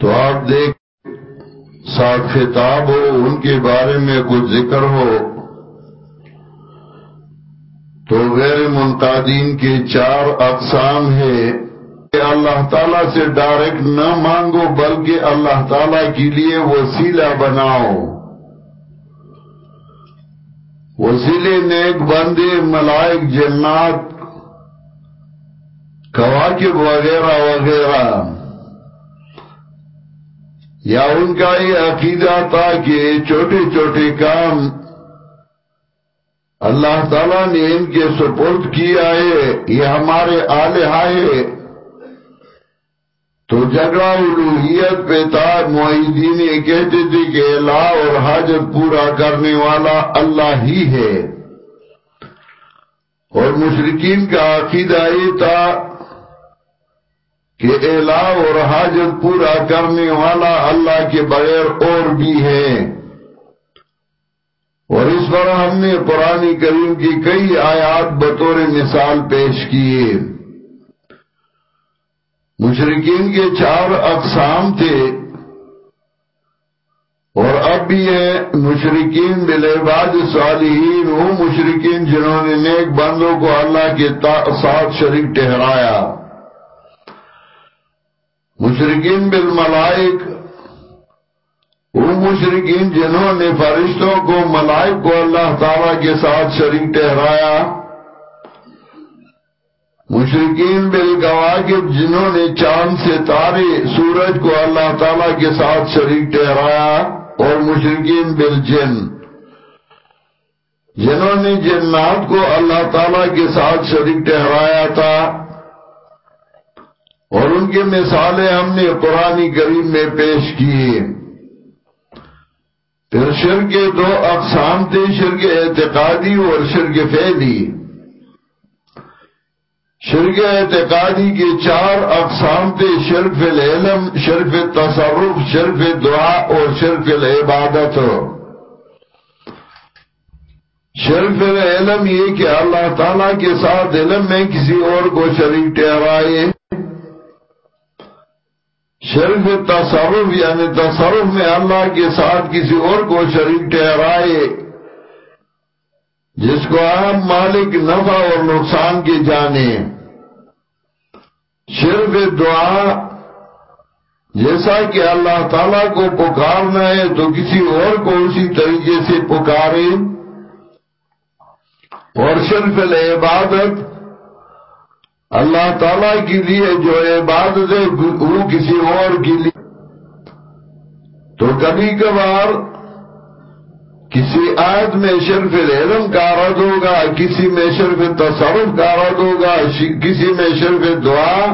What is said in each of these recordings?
تو آپ دیکھ، ساتھ خطاب ہو، ان کے بارے میں کچھ ذکر ہو۔ تو غیر منقادین کے چار اقسام ہے کہ اللہ تعالیٰ سے ڈائریکٹ نہ مانگو، بلکہ اللہ تعالیٰ کے لیے وسیلہ بناؤ۔ وسیلے نیک بندے، ملائک، جنات، کواکب وغیرہ وغیرہ۔ یا ان کا یہ عقیدہ تھا کہ چھوٹے چھوٹے کام اللہ تعالیٰ نے ان کے سپورٹ کیا ہے، یہ ہمارے آلے آئے تو جگہ الوحیت پہ تھا معیدین یہ کہتے تھے کہ اللہ اور حاجت پورا کرنے والا اللہ ہی ہے۔ اور مشرقین کا عقیدہ یہ تھا کہ الہ اور حاجت پورا کرنے والا اللہ کے بغیر اور بھی ہے۔ اور اس پر ہم نے پرانی کریم کی کئی آیات بطور مثال پیش کیے۔ مشرقین کے چار اقسام تھے۔ اور اب بھی ہیں مشرقین بالعباد صالحین، وہ مشرقین جنہوں نے نیک بندوں کو اللہ کے ساتھ شریک ٹہرایا مشرقین بالملائک۔ وہ مشرقین جنہوں نے فرشتوں کو ملائک کو اللہ تعالی کے ساتھ شریک ٹہرایا مشرقین بالگواگب جنہوں نے چاند سے تارے سورج کو اللہ تعالی کے ساتھ شریک ٹہرایا اور مشرقین بالجن۔ جنہوں نے جنات کو اللہ تعالی کے ساتھ شریک ٹہرایا تھا۔ اور ان کی مثالیں ہم نے قرآن کریم میں پیش کیے پھر شرک دو اقسام تھے، شرک اعتقادی اور شرک فعلی۔ شرک اعتقادی کے چار اقسام تھے شرک فی العلم شرک تصرف شرک دعا اور شرک العبادت۔ شرک العلم یہ کہ اللہ تعالیٰ کے ساتھ علم میں کسی اور کو شریک ٹھہرائے۔ شرف تصرف یعنی تصرف میں اللہ کے ساتھ کسی اور کو شریک ٹھہرائے، جس کو عام مالک نفع اور نقصان کے جانے۔ شرف دعا، جیسا کہ اللہ تعالیٰ کو پکارنا ہے، تو کسی اور کو اسی طریقے سے پکارے۔ اور شرف العبادت اللہ تعالیٰ کے لیے جو عبادت ہے، وہ کسی اور کے لیے۔ تو کبھی کبھار کسی آیت میں شرف العلم کا رد ہوگا، کسی میں شرف تصرف کا رد ہوگا، کسی میں شرف دعا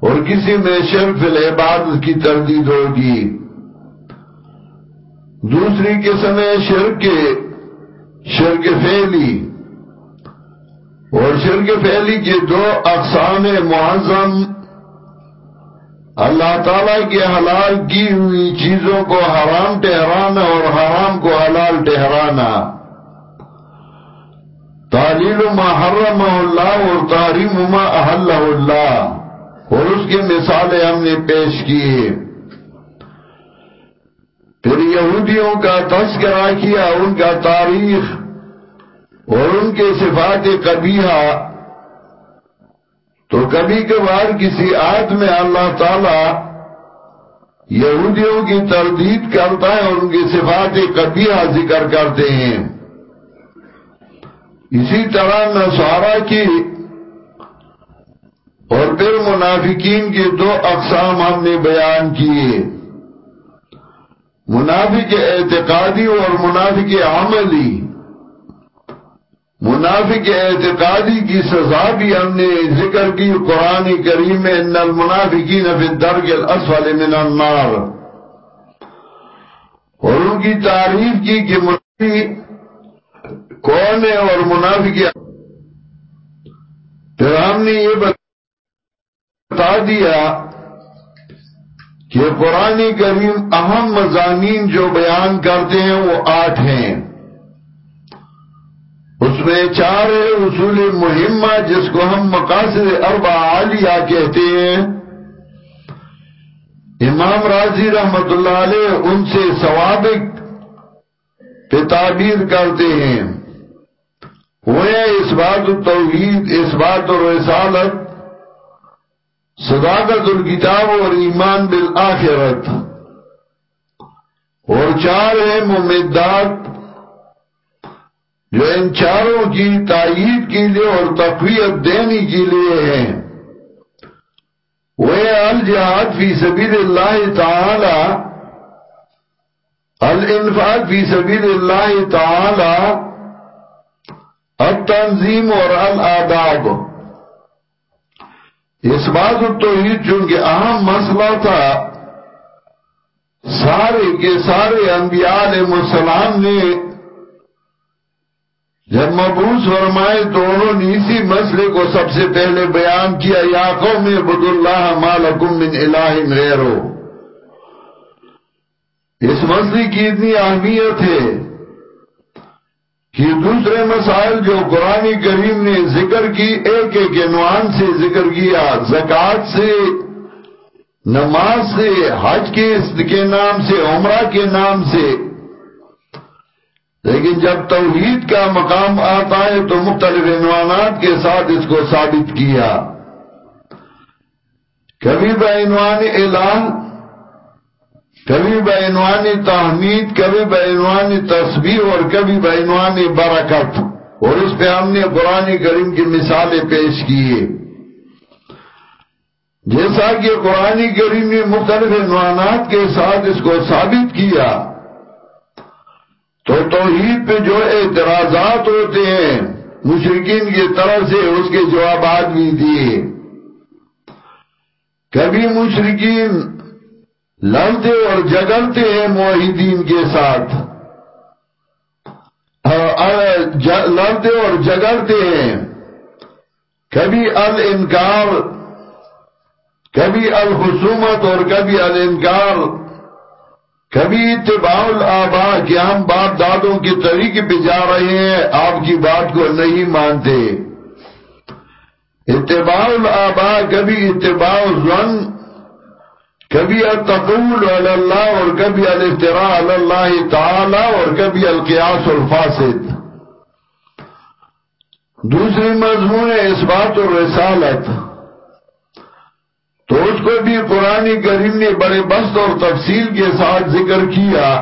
اور کسی میں شرف العبادت کی تردید ہوگی۔ دوسری قسم ہے شرک شرک فیلی اور شرک پھیلی کے دو اقسام معظم اللہ تعالیٰ کے حلال کی ہوئی چیزوں کو حرام ٹہرانا اور حرام کو حلال ٹہرانا تعلیل ما حرم اللہ اور تحریم ما احل اللہ۔ اور اس کے مثالیں ہم نے پیش کیے پھر یہودیوں کا تذکرہ کیا، ان کا تاریخ اور ان کے صفات قبیحہ۔ تو کبھی کبھار کسی آیت میں اللہ تعالی یہودیوں کی تردید کرتا ہے اور ان کی صفات قبیحہ ذکر کرتے ہیں۔ اسی طرح نصارہ کی اور پھر منافقین کے دو اقسام ہم نے بیان کیے۔ منافق اعتقادی اور منافق عملی۔ منافق اعتقادی کی سزا بھی ہم نے ذکر کی، قرآن کریم میں ان المنافقین فی الدرگ الاسفل من النار۔ اور ان کی تعریف کی کہ منافق کون ہے اور منافق پھر ہم نے یہ بتا دیا کہ قرآن کریم اہم مضامین جو بیان کرتے ہیں وہ آٹھ ہیں۔ اس میں چار اصول مہمہ جس کو ہم مقاصد اربع عالیہ کہتے ہیں۔ امام راضی رحمت اللہ علیہ ان سے سوابق پہ تعبیر کرتے ہیں۔ وہ اس بات التوحید اس بات الرسالت صداقت الکتاب اور ایمان بالآخرت۔ اور چار ہیں ممدات۔ جو ان چاروں کی تائید کے لیے اور تقویت دینے کے لیے ہیں۔ وہ الجہاد فی سبیل اللہ تعالی، الانفاق فی سبیل اللہ تعالی، التنظیم اور الاداب۔ اس بات التوحید چونکہ اہم مسئلہ تھا، سارے کے سارے انبیاء علیہ السلام نے جب مبوس فرمائے تو انہوں نے اسی مسئلے کو سب سے پہلے بیان کیا، یا قوم عبد اللہ مالکم من الہ غیرو اس مسئلے کی اتنی اہمیت ہے کہ دوسرے مسائل جو قرآن کریم نے ذکر کی، ایک ایک عنوان سے ذکر کیا، زکوٰۃ سے، نماز سے، حج کے نام سے، عمرہ کے نام سے۔ لیکن جب توحید کا مقام آتا ہے تو مختلف عنوانات کے ساتھ اس کو ثابت کیا۔ کبھی بعنوان اعلان، کبھی بعنوان تحمید، کبھی بعنوان تصویر اور کبھی بعنوان برکت۔ اور اس پہ ہم نے قرآن کریم کی مثالیں پیش کیے جیسا کہ قرآن کریم نے مختلف عنوانات کے ساتھ اس کو ثابت کیا تو توحید پہ جو اعتراضات ہوتے ہیں مشرقین کی طرف سے اس کے جوابات بھی دیے۔ کبھی مشرقین لڑتے اور جگڑتے ہیں معاہدین کے ساتھ۔ لڑتے اور جگڑتے ہیں۔ کبھی الانکار، کبھی الخصومت اور کبھی الانکار۔ کبھی اتباع الآبا کہ ہم باپ دادوں کے طریقے پہ جا رہے ہیں، آپ کی بات کو نہیں مانتے۔ اتباع الآبا کبھی اتباع الظن، کبھی التقول علی اللہ اور کبھی الافتراء علی اللہ تعالی اور کبھی القیاس الفاسد۔ دوسری مضمون ہے اس بات اور رسالت تو اس کو بھی قرآن کریم نے بڑے بست اور تفصیل کے ساتھ ذکر کیا۔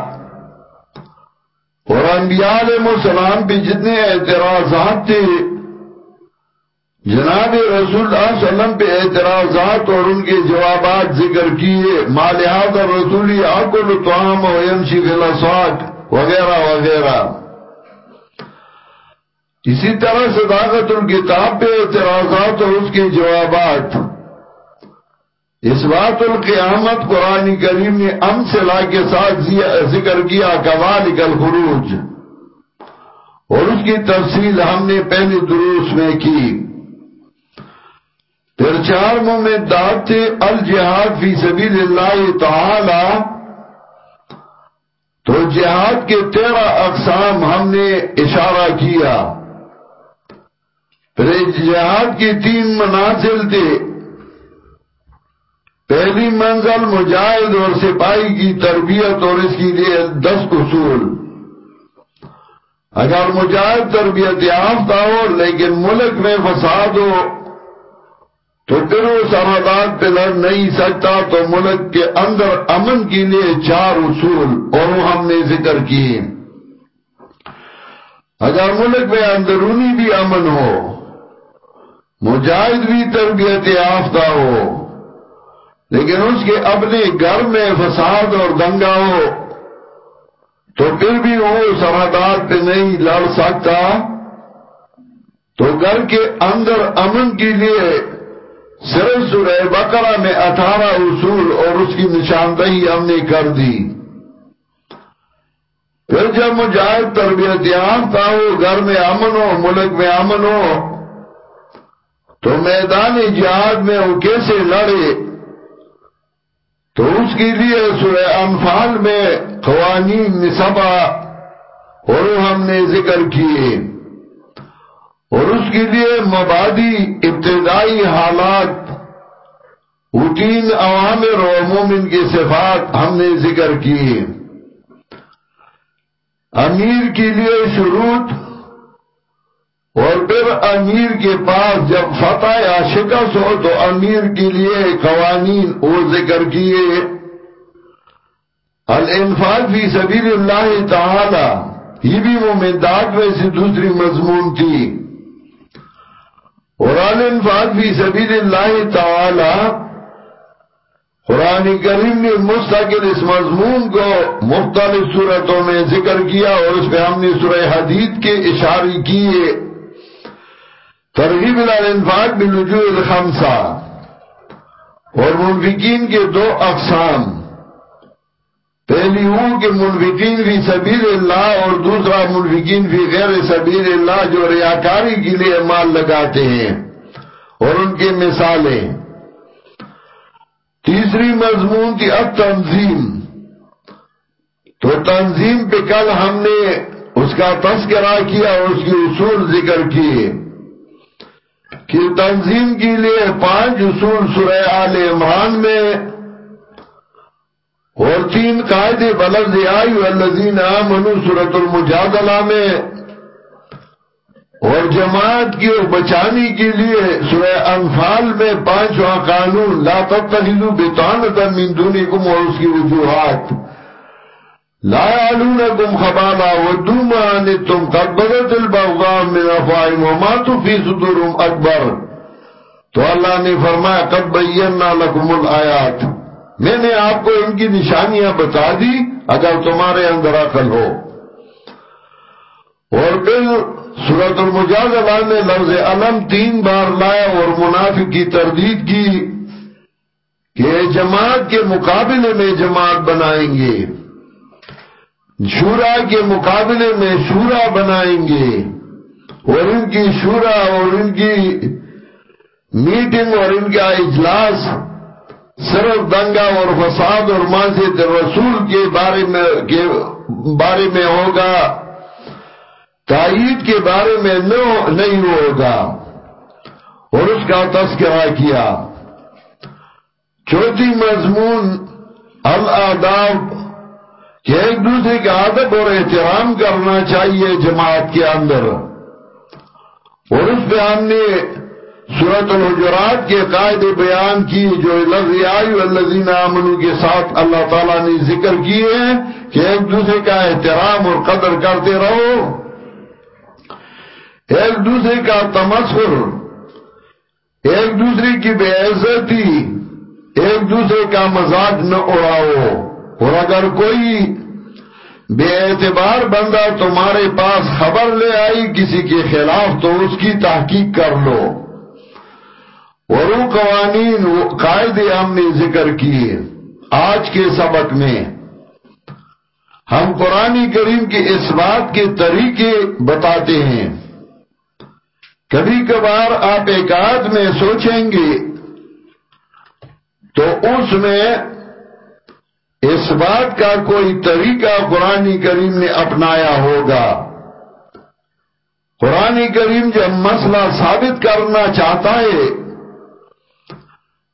اور انبیاء علیہ السلام پہ جتنے اعتراضات تھے، جناب رسول اللہ علیہ وسلم پہ اعتراضات اور ان کے جوابات ذکر کیے مالحات اور رسولی، آکل توام و یمشی فلسواق وغیرہ وغیرہ۔ اسی طرح صداقت الکتاب پہ اعتراضات اور اس کے جوابات۔ اس بات القیامت قرآن کریم نے ام لا کے ساتھ ذکر کیا کمالک الخروج۔ اور اس کی تفصیل ہم نے پہلی دروس میں کی۔ پھر چار ممدات تھے، الجہاد فی سبیل اللہ تعالی۔ تو جہاد کے تیرہ اقسام ہم نے اشارہ کیا۔ پھر جہاد کی تین منازل تھے پہلی منزل مجاہد اور سپاہی کی تربیت اور اس کے لیے دس اصول۔ اگر مجاہد تربیت یافتہ ہو لیکن ملک میں فساد ہو، تو پھر وہ سرحدات پہ لڑ نہیں سکتا۔ تو ملک کے اندر امن کے لیے چار اصول اور وہ ہم نے ذکر کیے۔ اگر ملک میں اندرونی بھی امن ہو، مجاہد بھی تربیت یافتہ ہو لیکن اس کے اپنے گھر میں فساد اور دنگا ہو، تو پھر بھی وہ سرحدات پہ نہیں لڑ سکتا۔ تو گھر کے اندر امن کے لیے صرف سورہ بقرہ میں اٹھارہ اصول اور اس کی نشاندہی ہم نے کر دی۔ پھر جب مجاہد تربیت یافتہ ہو گھر میں امن ہو، ملک میں امن ہو، تو میدان جہاد میں وہ کیسے لڑے؟ تو اس کے لیے سورہ انفال میں قوانین نصبہ اور ہم نے ذکر کیے۔ اور اس کے لیے مبادی ابتدائی حالات، وہ تین عوامر و مومن کی صفات ہم نے ذکر کی امیر کے لیے شروط اور پھر امیر کے پاس جب فتح یا شکست ہو تو امیر کے لیے قوانین وہ ذکر کیے۔ الانفاق فی سبیل اللہ تعالی، یہ بھی مومندات میں سے دوسری مضمون تھی۔ اور الانفاق فی سبیل اللہ تعالی، قرآن کریم نے مستقل اس مضمون کو مختلف صورتوں میں ذکر کیا اور اس پہ ہم نے سورہ حدید کے اشارے کیے۔ ترغیب الانفاق بلجوء الخمسہ اور منفقین کے دو اقسام۔ پہلی ہوں کہ منفقین فی سبیل اللہ اور دوسرا منفقین فی غیر سبیل اللہ جو ریاکاری کے لیے مال لگاتے ہیں۔ اور ان کی مثالیں۔ تیسری مضمون کی اب تنظیم۔ تو تنظیم پہ کل ہم نے اس کا تذکرہ کیا اور اس کے اصول ذکر کیے۔ کہ تنظیم کے لیے پانچ اصول سورہ آل عمران میں اور تین قائد بلد آئی والذین آمنوا سورة المجادلہ میں اور جماعت کی اور بچانی کے لیے سورہ انفال میں پانچواں قانون لا تتخذوا بطانتا من دونکم اور اس کی وجوہات۔ لا يعلونكم خبالا ودوما انتم قد بدت البغضاء من افائم وما تفی صدورهم اکبر تو اللہ نے فرمایا، قد بینا لکم الآیات میں نے آپ کو ان کی نشانیاں بتا دی، اگر تمہارے اندر عقل ہو۔ اور پھر سورت المجادلہ نے لفظ علم تین بار لایا اور منافق کی تردید کی کہ جماعت کے مقابلے میں جماعت بنائیں گے۔ شورا کے مقابلے میں شورا بنائیں گے اور ان کی شورا اور ان کی میٹنگ اور ان کا اجلاس صرف دنگا اور فساد اور مانزد رسول کے بارے میں کے بارے میں ہوگا، تائید کے بارے میں نہیں ہوگا اور اس کا تذکرہ کیا۔ چوتھی مضمون، الاداب۔ کہ ایک دوسرے کا ادب اور احترام کرنا چاہیے جماعت کے اندر۔ اور اس پہ ہم نے سورت الحجرات کے قائد بیان کی، جو لفظ آئی والذین آمنو کے ساتھ اللہ تعالیٰ نے ذکر کیے ہیں کہ ایک دوسرے کا احترام اور قدر کرتے رہو۔ ایک دوسرے کا تمسر ایک دوسرے کی بے عزتی، ایک دوسرے کا مزاق نہ اڑاؤ۔ اور اگر کوئی بے اعتبار بندہ تمہارے پاس خبر لے آئی کسی کے خلاف تو اس کی تحقیق کر لو۔ اور وہ قوانین قائد ہم نے ذکر کیے آج کے سبق میں۔ ہم قرآن کریم کے اس بات کے طریقے بتاتے ہیں۔ کبھی کبھار آپ ایک آدھ میں سوچیں گے تو اس میں اس بات کا کوئی طریقہ قرآن کریم نے اپنایا ہوگا۔ قرآن کریم جب مسئلہ ثابت کرنا چاہتا ہے،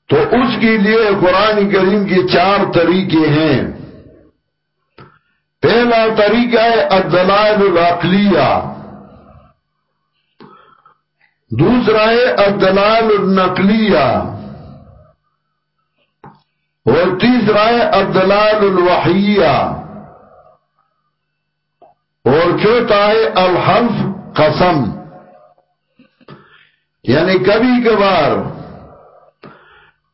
تو اس کے لیے قرآن کریم کے چار طریقے ہیں۔ پہلا طریقہ ہے الدلائل العقلیہ۔ دوسرا ہے الدلائل النقلیہ۔ اور تیسرا ہے الدلال الوحیہ اور چوتھا ہے الحلف قسم۔ یعنی کبھی کبھار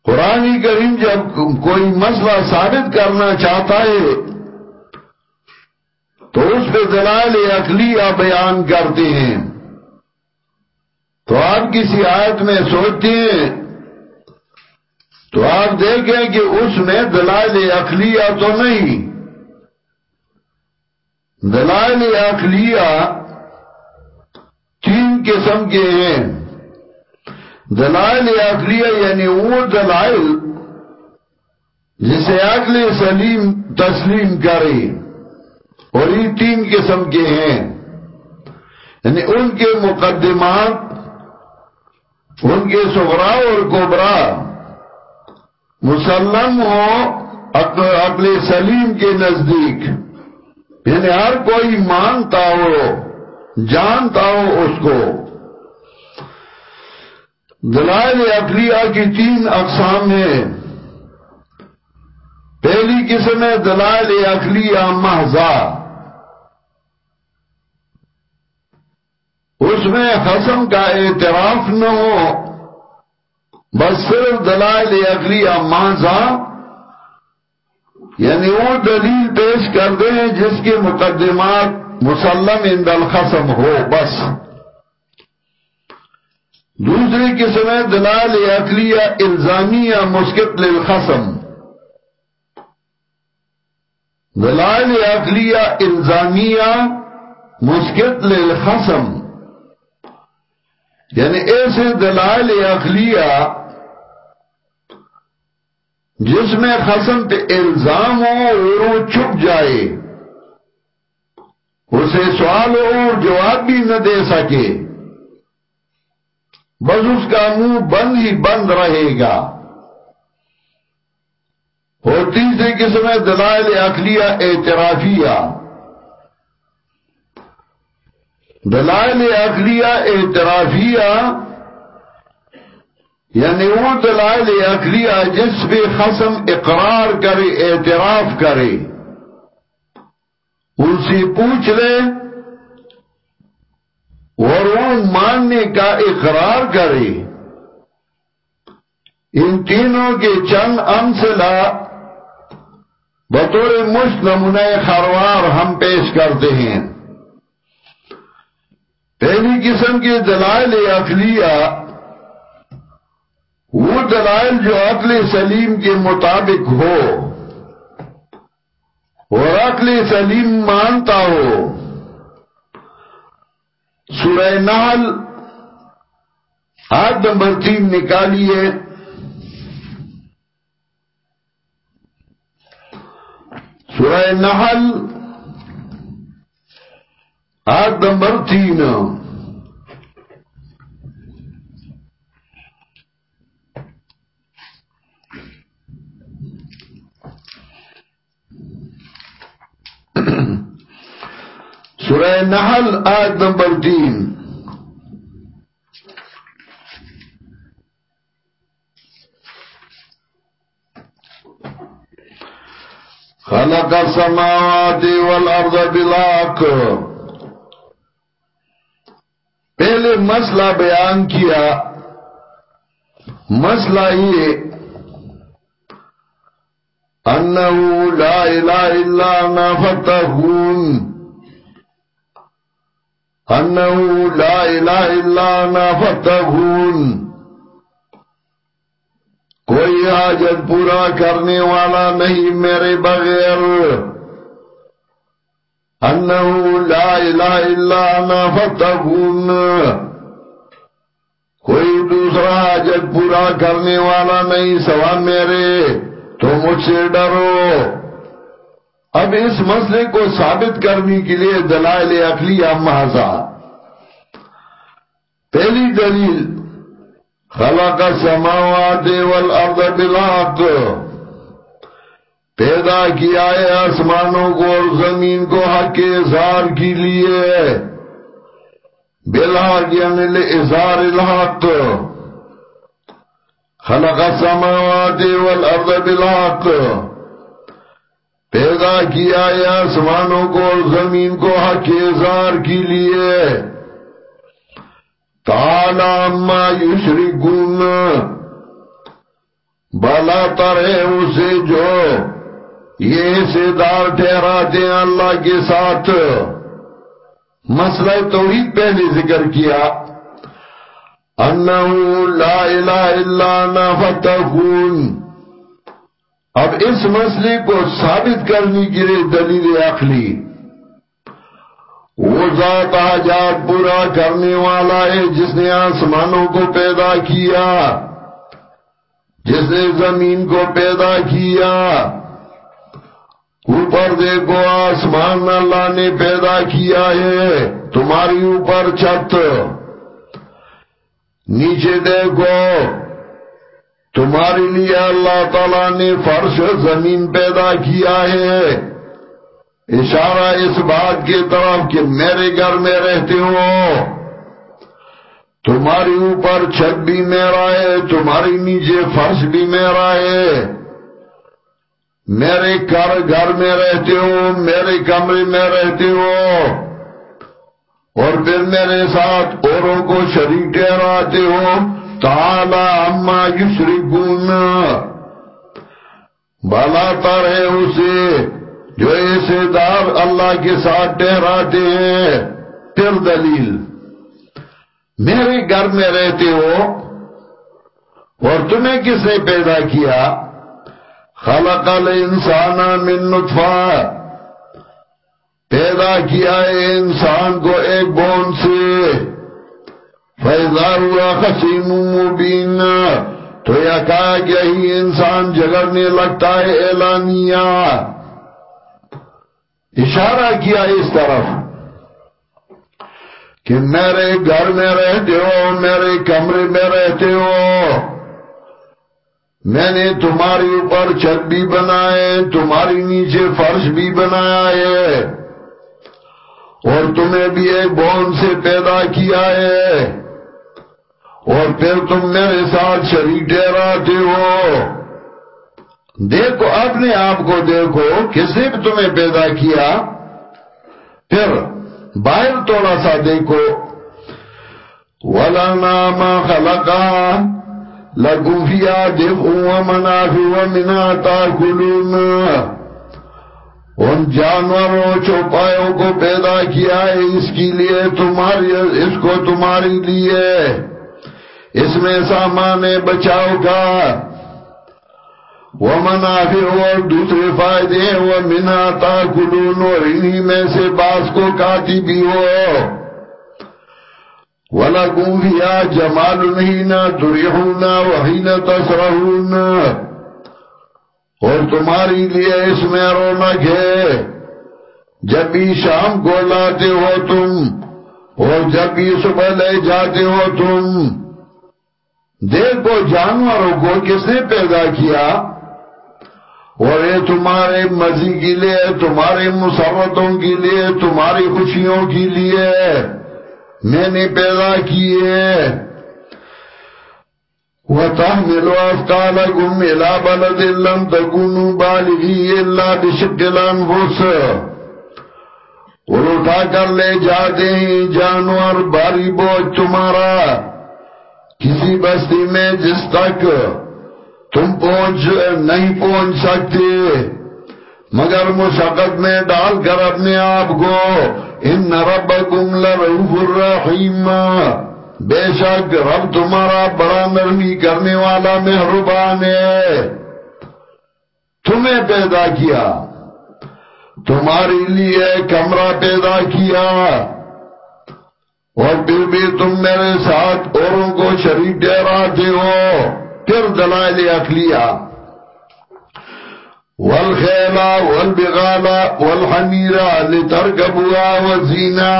قرآن کریم جب کوئی مسئلہ ثابت کرنا چاہتا ہے، تو اس پہ دلال اقلیہ بیان کرتے ہیں۔ تو آپ کسی آیت میں سوچتے ہیں تو آپ دیکھیں کہ اس میں دلائل اخلیہ تو نہیں۔ دلائل اخلیہ تین قسم کے ہیں۔ دلائل اخلیہ یعنی وہ دلائل جسے عقل سلیم تسلیم کرے۔ اور یہ تین قسم کے ہیں۔ یعنی ان کے مقدمات، ان کے سغرا اور کوبرا مسلم ہو عقل سلیم کے نزدیک۔ یعنی ہر کوئی مانتا ہو، جانتا ہو اس کو۔ دلائل عقلیہ کی تین اقسام ہیں۔ پہلی قسم ہے دلائل عقلیہ محضا اس میں خسم کا اعتراف نہ ہو۔ بس صرف دلائل عقلیہ محضا یعنی وہ دلیل پیش کر دیں جس کے مقدمات مسلم اند الخصم ہو، بس۔ دوسری قسم ہے دلال عقلیہ الزامیہ مسکت للخصم۔ دلال عقلیہ الزامیہ مسکت للخصم۔ یعنی ایسے دلائل عقلیہ جس میں خسم پہ الزام ہو اور وہ چھپ جائے۔ اسے سوال ہو اور جواب بھی نہ دے سکے۔ بس اس کا منہ بند ہی بند رہے گا۔ اور تیسری قسم ہے دلائل اخلیہ اعترافیہ؟ دلائل اخلیہ اعترافیہ یعنی وہ دلائل اخلیہ جس بھی خسم اقرار کرے، اعتراف کرے۔ ان سے پوچھ لے اور وہ ماننے کا اقرار کرے۔ ان تینوں کے چند امثلہ بطور مشت نمونہ خروار ہم پیش کرتے ہیں۔ پہلی قسم کے دلائل اخلیہ وہ دلائل جو عقل سلیم کے مطابق ہو اور عقل سلیم مانتا ہو۔ سورہ نحل آج نمبر تین نکالیے۔ سورہ نحل آج نمبر تین۔ سورہ نحل آیت نمبر تین۔ خلق السماوات والارض بلاک۔ پہلے مسئلہ بیان کیا۔ مسئلہ یہ انہو لا الہ الا نفتہون انہو لا الہ الا انا فتغون کوئی حاجت پورا کرنے والا نہیں میرے بغیر۔ انہو لا الہ الا انا فتغون کوئی دوسرا حاجت پورا کرنے والا نہیں سوا میرے۔ تو مجھ سے ڈرو۔ اب اس مسئلے کو ثابت کرنے کے لیے دلائل اقلیہ محضا پہلی دلیل، خلق السماوات والارض بالحق۔ پیدا کیا ہے آسمانوں کو اور زمین کو حق کے اظہار کے لیے۔ بالحق یعنی لئظہار الحق۔ خلق السماوات والارض بالحق۔ پیدا کیا ہے آسمانوں کو اور زمین کو حق اظہار کے لیے۔ تالا اما یشرکون۔ بلا تر ہے اسے جو یہ سیدار ٹھہراتے ہیں اللہ کے ساتھ۔ مسئلہ توحید پہلے ذکر کیا۔ انہو لا الہ الا انا اب اس مسئلے کو ثابت کرنے کے لیے دلیل عقلی۔ وہ ذات آجات پورا کرنے والا ہے جس نے آسمانوں کو پیدا کیا، جس نے زمین کو پیدا کیا۔ اوپر دیکھو، آسمان اللہ نے پیدا کیا ہے، تمہاری اوپر چھت۔ نیچے دیکھو تمہارے لیے اللہ تعالیٰ نے فرش زمین پیدا کیا ہے۔ اشارہ اس بات کی طرف کہ میرے گھر میں رہتے ہو۔ تمہاری اوپر چھت بھی میرا ہے تمہاری نیچے فرش بھی میرا ہے۔ میرے گھر گھر میں رہتے ہو، میرے کمرے میں رہتے ہو۔ اور پھر میرے ساتھ اوروں کو شریک ٹھہراتے ہو۔ تعالی اما یشرکون. بالا تر ہے اسے جو ایسے دار اللہ کے ساتھ ٹہراتے ہیں. پھر دلیل. میرے گھر میں رہتے ہو اور تمہیں کس نے پیدا کیا؟ خلق الانسان من نطفہ. پیدا کیا ہے انسان کو ایک بون سے. فیضا ہوا خسیم مبین تو یا کہا کہ ہی انسان جگرنے لگتا ہے، اعلانیہ۔ اشارہ کیا اس طرف کہ میرے گھر میں رہتے ہو، میرے کمرے میں رہتے ہو، میں نے تمہاری اوپر چھت بھی بنائے تمہاری نیچے فرش بھی بنایا ہے، اور تمہیں بھی ایک بون سے پیدا کیا ہے۔ اور پھر تم میرے ساتھ شریک ٹھہراتے ہو۔ دیکھو، اپنے آپ کو دیکھو کس نے بھی تمہیں پیدا کیا۔ پھر باہر تھوڑا سا دیکھو۔ وَلَنَا مَا خَلَقَا لَگُفِيَا دِفْعُ وَمَنَافِ وَمِنَا تَاكُلُونَ ان جانوروں چوپایوں کو پیدا کیا ہے، اس کے لیے تمہاری، اس کو تمہاری لیے۔ اس میں سامان بچاؤ کا وہ منافع اور دوسرے فائدے وہ منا تاکلون اور انہی میں سے باس کو کاتی بھی ہو۔ وَلَكُمْ فِيهَا جَمَالٌ حِينَ تُرِحُونَ وَحِينَ تَسْرَحُونَ۔ اور تمہاری لیے اس میں رونق ہے۔ جب بھی شام کو لاتے ہو تم اور جب بھی صبح لے جاتے ہو تم دیکھو جانوروں کو کس نے پیدا کیا؟ اور یہ تمہارے مزی کے لیے، تمہارے مسرتوں کے لیے، تمہاری خوشیوں کے لیے میں نے پیدا کیے وَتَحْمِلُ أَفْقَالَكُمْ إِلَى بَلَدٍ لَمْ تَكُونُوا بَالِغِيهِ إِلَّا بِشِقِّ الْأَنفُسِ۔ اور اٹھا کر لے جاتے ہیں جانور باری بوجھ تمہارا۔ کسی بستی میں جس تک تم پہنچ نہیں پہنچ سکتے، مگر مشقت میں ڈال کر اپنے آپ کو، ان ربکم لرؤوف الرحیم۔ بے شک رب تمہارا بڑا نرمی کرنے والا مہربان ہے۔ تمہیں پیدا کیا تمہاری لیے کمرہ پیدا کیا۔ اور پھر بھی تم میرے ساتھ اوروں کو شریک ٹھہراتے ہو۔ پھر دلائل اخلیہ والخیلہ والبغالہ والحمیرہ لترکبوها وزینہ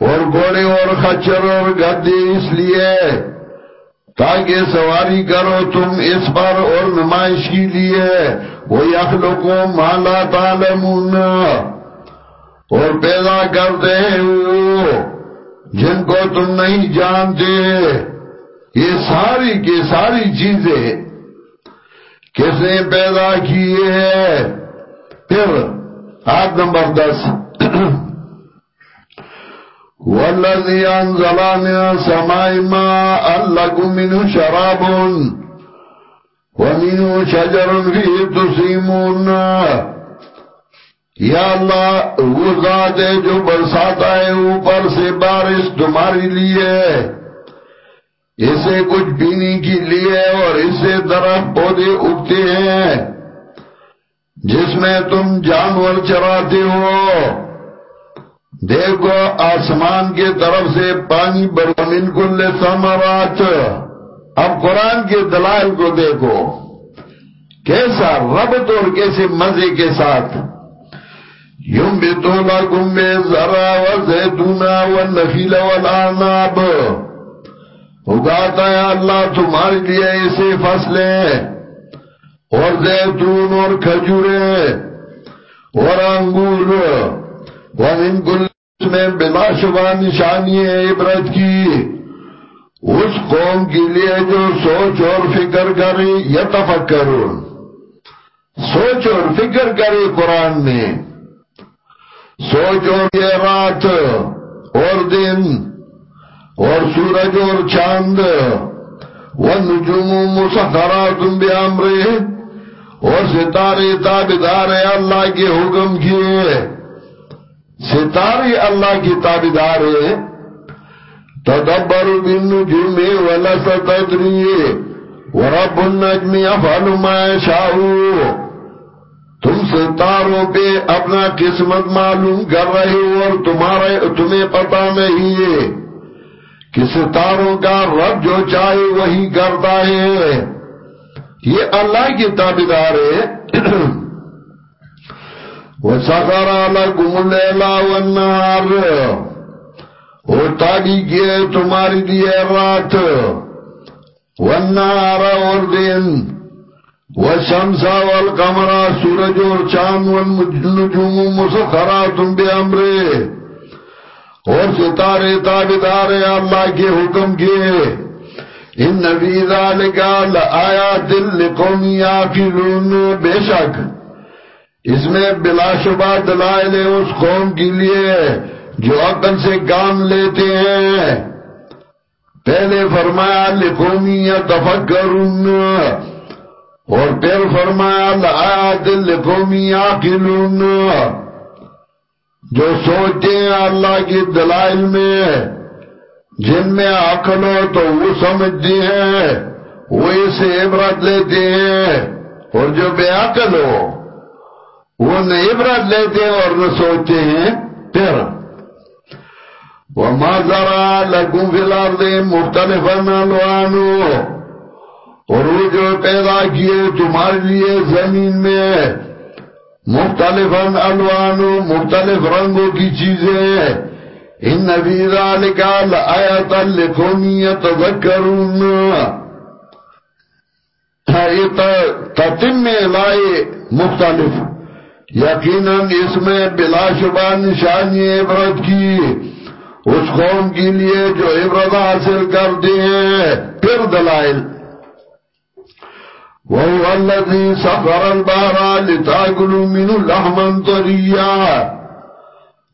اور گھوڑے اور خچر اور گدے اس لیے تاکہ سواری کرو تم اس پر اور نمائش کی لیے۔ وہ یخلقو مالا تعلمون۔ اور پیدا کرتے ہیں وہ جن کو تم نہیں جانتے، یہ ساری کی ساری چیزیں کس نے پیدا کی ہے پھر آیت نمبر دس۔ والذي أنزل من السماء ماء لكم منه شراب ومنه شجر فيه تسيمون یا اللہ، وہ ذات ہے جو برساتا ہے اوپر سے بارش تمہاری لیے۔ اسے کچھ پینے کے لیے اور اسے درخت پودے اگتے ہیں، جس میں تم جانور چراتے ہو۔ دیکھو، آسمان کے طرف سے پانی برمن کل سمرات اب قرآن کے دلائل کو دیکھو، کیسا ربط اور کیسے مزے کے ساتھ۔ یم بیتو لکم بے ذرا و زیتونا و نخیل و الاناب اگاتا ہے اللہ تمہارے لیے ایسے فصلیں اور زیتون اور کھجورے اور انگور وَمِن كُلِّ میں بلا شبہ نشانی ہے عبرت کی۔ اس قوم کے لیے جو سوچ اور فکر کرے یا تفکر سوچ اور فکر کرے قرآن میں۔ سوچ اور یہ رات، اور دن، اور سورج، اور چاند، وَالنُّجُومُ مُسَخَرَاتٌ بِعَمْرِهِ اور ستارے تابدار اللہ کے حکم کیے ستارے اللہ کی تابدار تدبر بالنجوم ولستدری ورب النجم يفعل ما يشاء تم ستاروں پہ اپنا قسمت معلوم کر رہے ہو اور تمہارے تمہیں پتا نہیں ہے کہ ستاروں کا رب جو چاہے وہی کرتا ہے۔ یہ اللہ کی تابدار ہے۔ وَسَخَرَ لَكُمُ اللَّيْلَ وَالنَّهَارَ۔ اور تاگی کیے تمہاری لیے رات۔ وَالنَّهَارَ اور دن۔ وَالشَّمْسَ وَالْقَمَرَ، سورج اور چاند وَالنُّجُومُ مُسَخَرَاتٌ بِأَمْرِهِ اور ستارے تابدار اللہ کے حکم کے۔ ان نبی ذالکا لآیات لقومی آفلون بے شک۔ اس میں بلا شبہ دلائل اس قوم کے لیے جو عقل سے کام لیتے ہیں۔ پہلے فرمایا لقومی تفکرون اور پھر فرمایا لآیات لقومی آفلون جو سوچتے ہیں اللہ کی دلائل میں، جن میں عقل ہو تو وہ سمجھتے ہیں، وہ اسے عبرت لیتے ہیں۔ اور جو بے عقل ہو، وہ نہ عبرت لیتے ہیں اور نہ سوچتے ہیں۔ پھر، وَمَا ذَرَا لَكُمْ فِي الْأَرْضِ مُخْتَلِفًا أَلْوَانُ اور وہ جو پیدا کیے تمہارے لیے زمین میں، مختلف الوان مختلف رنگوں کی چیزیں۔ ان نبی ذالک لآیت لقومی یتذکرون۔ تتم لائے مختلف۔ یقیناً اس میں بلا شبہ نشانی عبرت کی۔ اس قوم کے لیے جو عبرت حاصل کرتے ہیں، پھر دلائل۔ وهو الذي سخر البحر لتاكلوا منه لحما طريا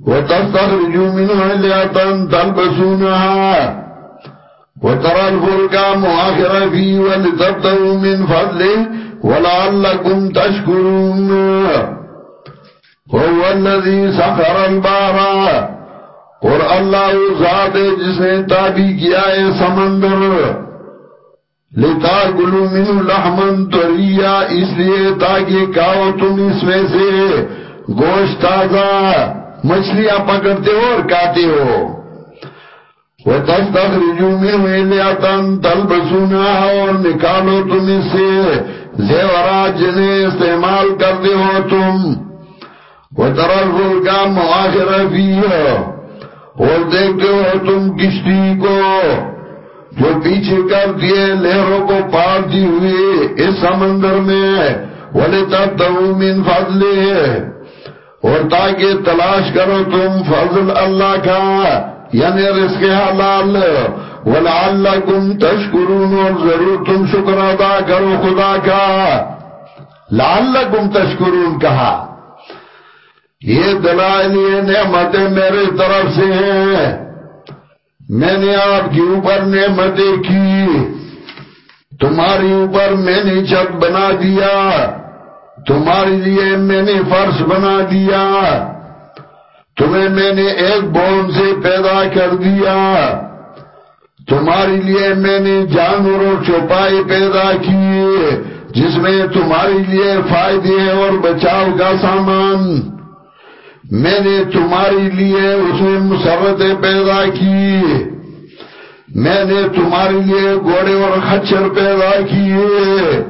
وتستخرجوا منه علية تلبسونها وترى الفلك مؤخر فيه ولتبتغوا من فضله ولعلكم تشكرون وهو الذي سخر البحر اور اللہ ذات ہے جس نے تابی کیا ہے سمندر لتا گلو من لحمن توریا اس لیے تاکہ کاؤ تم اس میں سے گوشت تازہ مچھلیاں پکڑتے ہو اور کاتے ہو۔ وہ تس تک رجو اور نکالو تم اس سے زیورات جنہیں استعمال کرتے ہو تم۔ وہ ترل کا مواخر بھی اور دیکھتے ہو تم کشتی کو۔ جو پیچھے کر دیے لہروں کو پار دی ہوئی اس سمندر میں ولی تب من اور تاکہ تلاش کرو تم فضل اللہ کا یعنی رزق حلال۔ ولعلکم تشکرون۔ اور ضرور تم شکر ادا کرو خدا کا۔ لعلکم تشکرون کہا۔ یہ دلائل، یہ نعمتیں میرے طرف سے ہیں۔ میں نے آپ کے اوپر نعمتیں کی، تمہاری اوپر میں نے چھت بنا دیا، تمہارے لیے میں نے فرش بنا دیا، تمہیں میں نے ایک بون سے پیدا کر دیا، تمہارے لیے میں نے جانوروں چوپائے پیدا کیے، جس میں تمہارے لیے فائدے اور بچاؤ کا سامان میں نے تمہاری لیے اس میں مسرتیں پیدا کی۔ میں نے تمہارے لیے گوڑے اور خچر پیدا کیے۔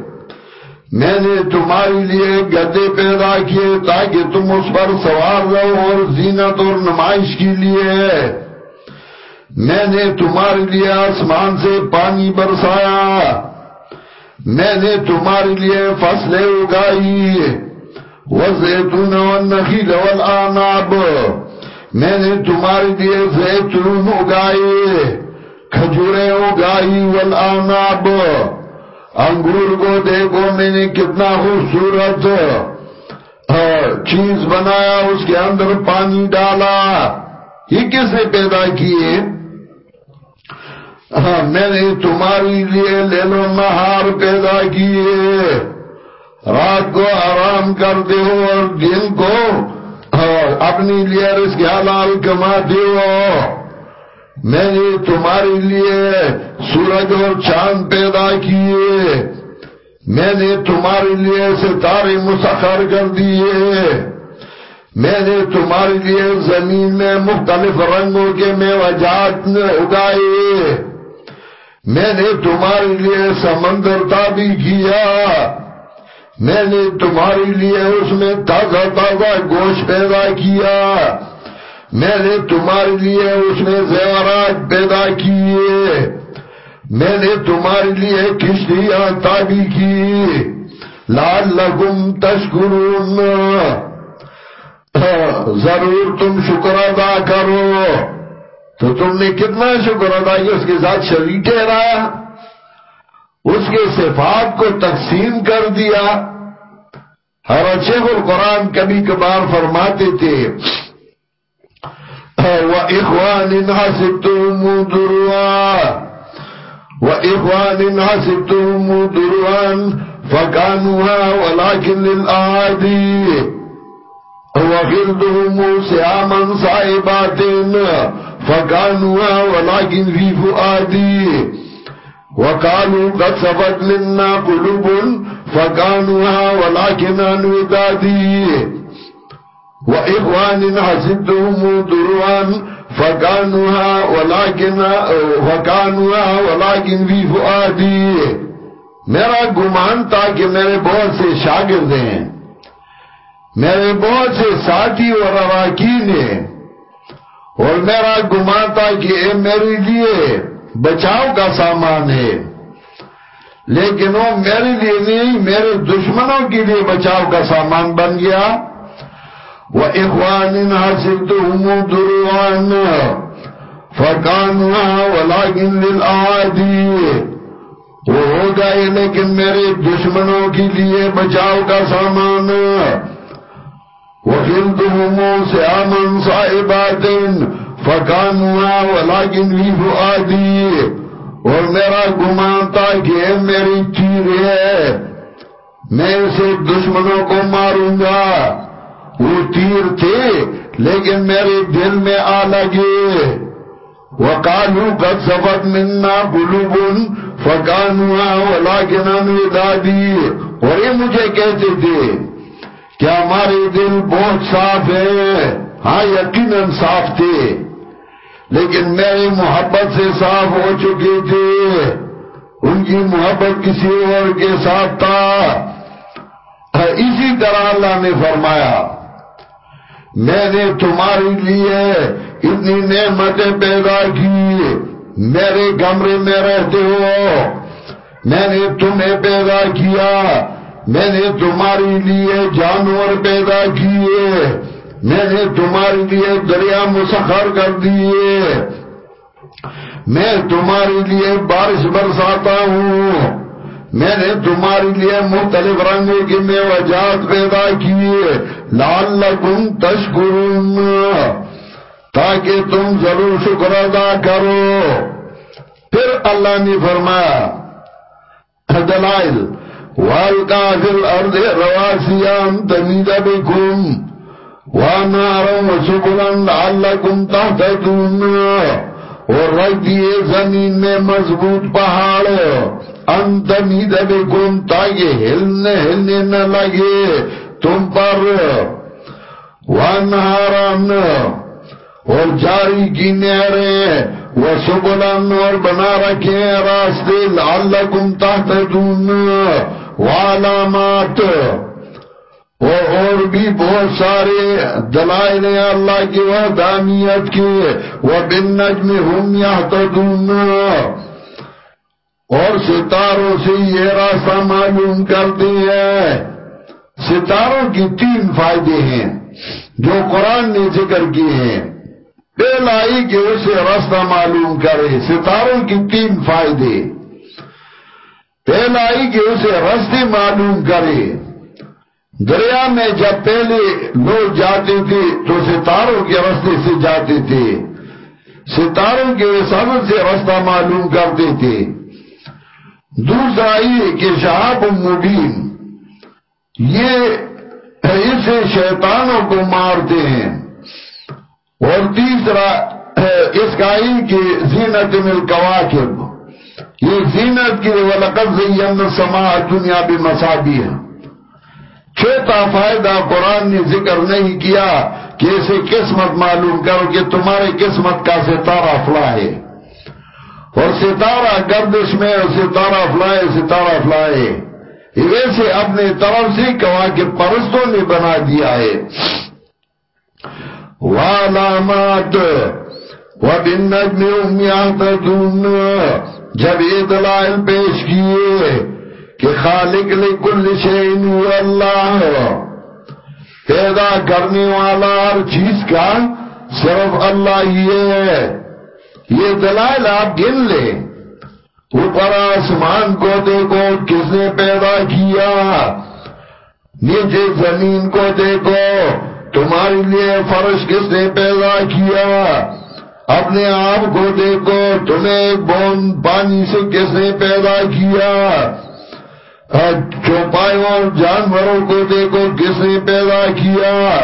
میں نے تمہارے لیے گدے پیدا کیے تاکہ تم اس پر سوار رہو اور زینت اور نمائش کے لیے۔ میں نے تمہارے لیے آسمان سے پانی برسایا۔ میں نے تمہارے لیے فصلیں اگائی۔ وزیتون والنخیل والآناب. میں نے تمہارے لیے زیتون اگائے، کھجوریں اگائی، والآناب. انگور کو دیکھو میں نے کتنا خوبصورت چیز بنایا، اس کے اندر پانی ڈالا۔ یہ کس نے پیدا کیے؟ میں نے تمہاری لیے لے لو نہار پیدا کیے۔ رات کو آرام کرتے ہو اور دن کو اپنی لیے اس کے حلال کماتے ہو۔ میں نے تمہارے لیے سورج اور چاند پیدا کیے۔ میں نے تمہارے لیے ستارے مسخر کر دیے۔ میں نے تمہارے لیے زمین میں مختلف رنگوں کے میوجات اگائے۔ میں نے تمہارے لیے سمندر تابی کیا۔ میں نے تمہارے لیے اس میں تازہ تازہ گوشت پیدا کیا۔ میں نے تمہارے لیے اس میں زیورات پیدا کیے۔ میں نے تمہارے لیے کشتیاں تابی کی۔ لال لگم تشکرون۔ ضرور تم شکر ادا کرو۔ تو تم نے کتنا شکر ادا کیا؟ اس کے ساتھ شریک رہا اس کے صفات کو تقسیم کر دیا۔ ہر اچھے القرآن کبھی کبھار فرماتے تھے، وَإِخْوَانٍ حَسِبْتُهُمْ دُرُوَا وإخوان حسبتهم دروان، فكانوها ولكن للآدي وغلدهم سعاما صائبات، فكانوها ولكن في فؤادي وقالوا قد سفت منا قلوب فكانوها ولكن انودادي وإخوان حسبتهم دروان فکانوها ولیکن فکانوها ولیکن فی فؤادی میرا گمان تھا کہ میرے بہت سے شاگرد ہیں۔ میرے بہت سے ساتھی اور اراکین ہیں۔ اور میرا گمان تھا کہ اے میرے لیے بچاؤ کا سامان ہے۔ لیکن وہ میرے لیے نہیں، میرے دشمنوں کے لیے بچاؤ کا سامان بن گیا۔ وإخوان حسبتهم دروان فكانوا ولكن للآدي وہ ہو گئے، لیکن میرے دشمنوں کے لیے بچاؤ کا سامان۔ وَخِلْتُهُمُ سِعَمًا صَائِبَاتٍ فَكَانُوَا وَلَكِنْ فِي فُعَادِي اور میرا گمان تھا کہ میری چیر ہے، میں اسے دشمنوں کو ماروں گا۔ وہ تیر تھے، لیکن میرے دل میں آ لگے۔ وَقَالُوا قَدْ سَفَتْ مِنَّا قُلُوبٌ فَقَانُوَا وَلَاكِنَا نُوِدَادِي اور یہ مجھے کہتے تھے کہ ہمارے دل بہت صاف ہے ہاں یقیناً صاف تھے۔ لیکن میری محبت سے صاف ہو چکے تھے ان کی محبت کسی اور کے ساتھ تھا۔ اسی طرح اللہ نے فرمایا، میں نے تمہارے لیے اتنی نعمتیں پیدا کی۔ میرے کمرے میں رہتے ہو۔ میں نے تمہیں پیدا کیا۔ میں نے تمہارے لیے جانور پیدا کیے۔ میں نے تمہارے لیے دریا مسخر کر دیے۔ میں تمہارے لیے بارش برساتا ہوں۔ میں نے تمہارے لیے مختلف رنگوں کی میں وجات پیدا کیے۔ لال لکن تشکرون، تاکہ تم ضرور شکر ادا کرو۔ پھر اللہ نے فرمایا، دلائل والکا فی رواسیان تمید بکم وانارا وسکلن لعلکم تحتدون اور رکھ دیئے زمین میں مضبوط پہاڑ. انت مید بکم تاکہ ہلنے ہلنے نہ لگے. تم پر وانہاران اور جاری کی نہریں وسبلن اور بنا رکھے راستے لعلکم تحتدون وعلامات. اور بھی بہت سارے دلائل ہیں اللہ کی وحدانیت کی وَبِالنَّجْمِ هُمْ يَحْتَدُونَ اور ستاروں سے یہ راستہ معلوم کرتے ہیں۔ ستاروں کی تین فائدے ہیں جو قرآن نے ذکر کیے ہیں۔ پہلائی کہ اسے راستہ معلوم کرے۔ ستاروں کی تین فائدے۔ پہلائی کہ اسے راستے معلوم کرے۔ دریا میں جب پہلے لوگ جاتے تھے تو ستاروں کے راستے سے جاتے تھے ستاروں کے سبب سے راستہ معلوم کرتے تھے دوسرا یہ کہ شہاب مبین۔ یہ اسے شیطانوں کو مارتے ہیں۔ اور تیسرا، اس کا ہی کہ زینت ملکواکب یہ زینت کی ولقد زین سما دنیا بھی مسابی ہے چھوٹا فائدہ قرآن نے ذکر نہیں کیا کہ اسے قسمت معلوم کرو کہ تمہارے قسمت کا ستارہ فلا ہے۔ اور ستارہ گردش میں اور ستارہ فلائے ستارہ فلائے ویسے اپنے طرف سے کہا کہ پرستوں نے بنا دیا ہے۔ وَعَلَامَاتِ وَبِالنَّجْمِ هُمْ يَعْتَدُونَ، جب یہ دلائل پیش کیے کہ خالق لکل شئین اللہ پیدا کرنے والا ہر چیز کا صرف اللہ ہی ہے۔ یہ دلائل آپ گن لیں۔ اوپر آسمان کو دیکھو، کس نے پیدا کیا؟ نیچے زمین کو دیکھو، تمہارے لیے فرش کس نے پیدا کیا؟ اپنے آپ کو دیکھو، تمہیں ایک بون پانی سے کس نے پیدا کیا؟ چوپائیوں جانوروں کو دیکھو، کس نے پیدا کیا؟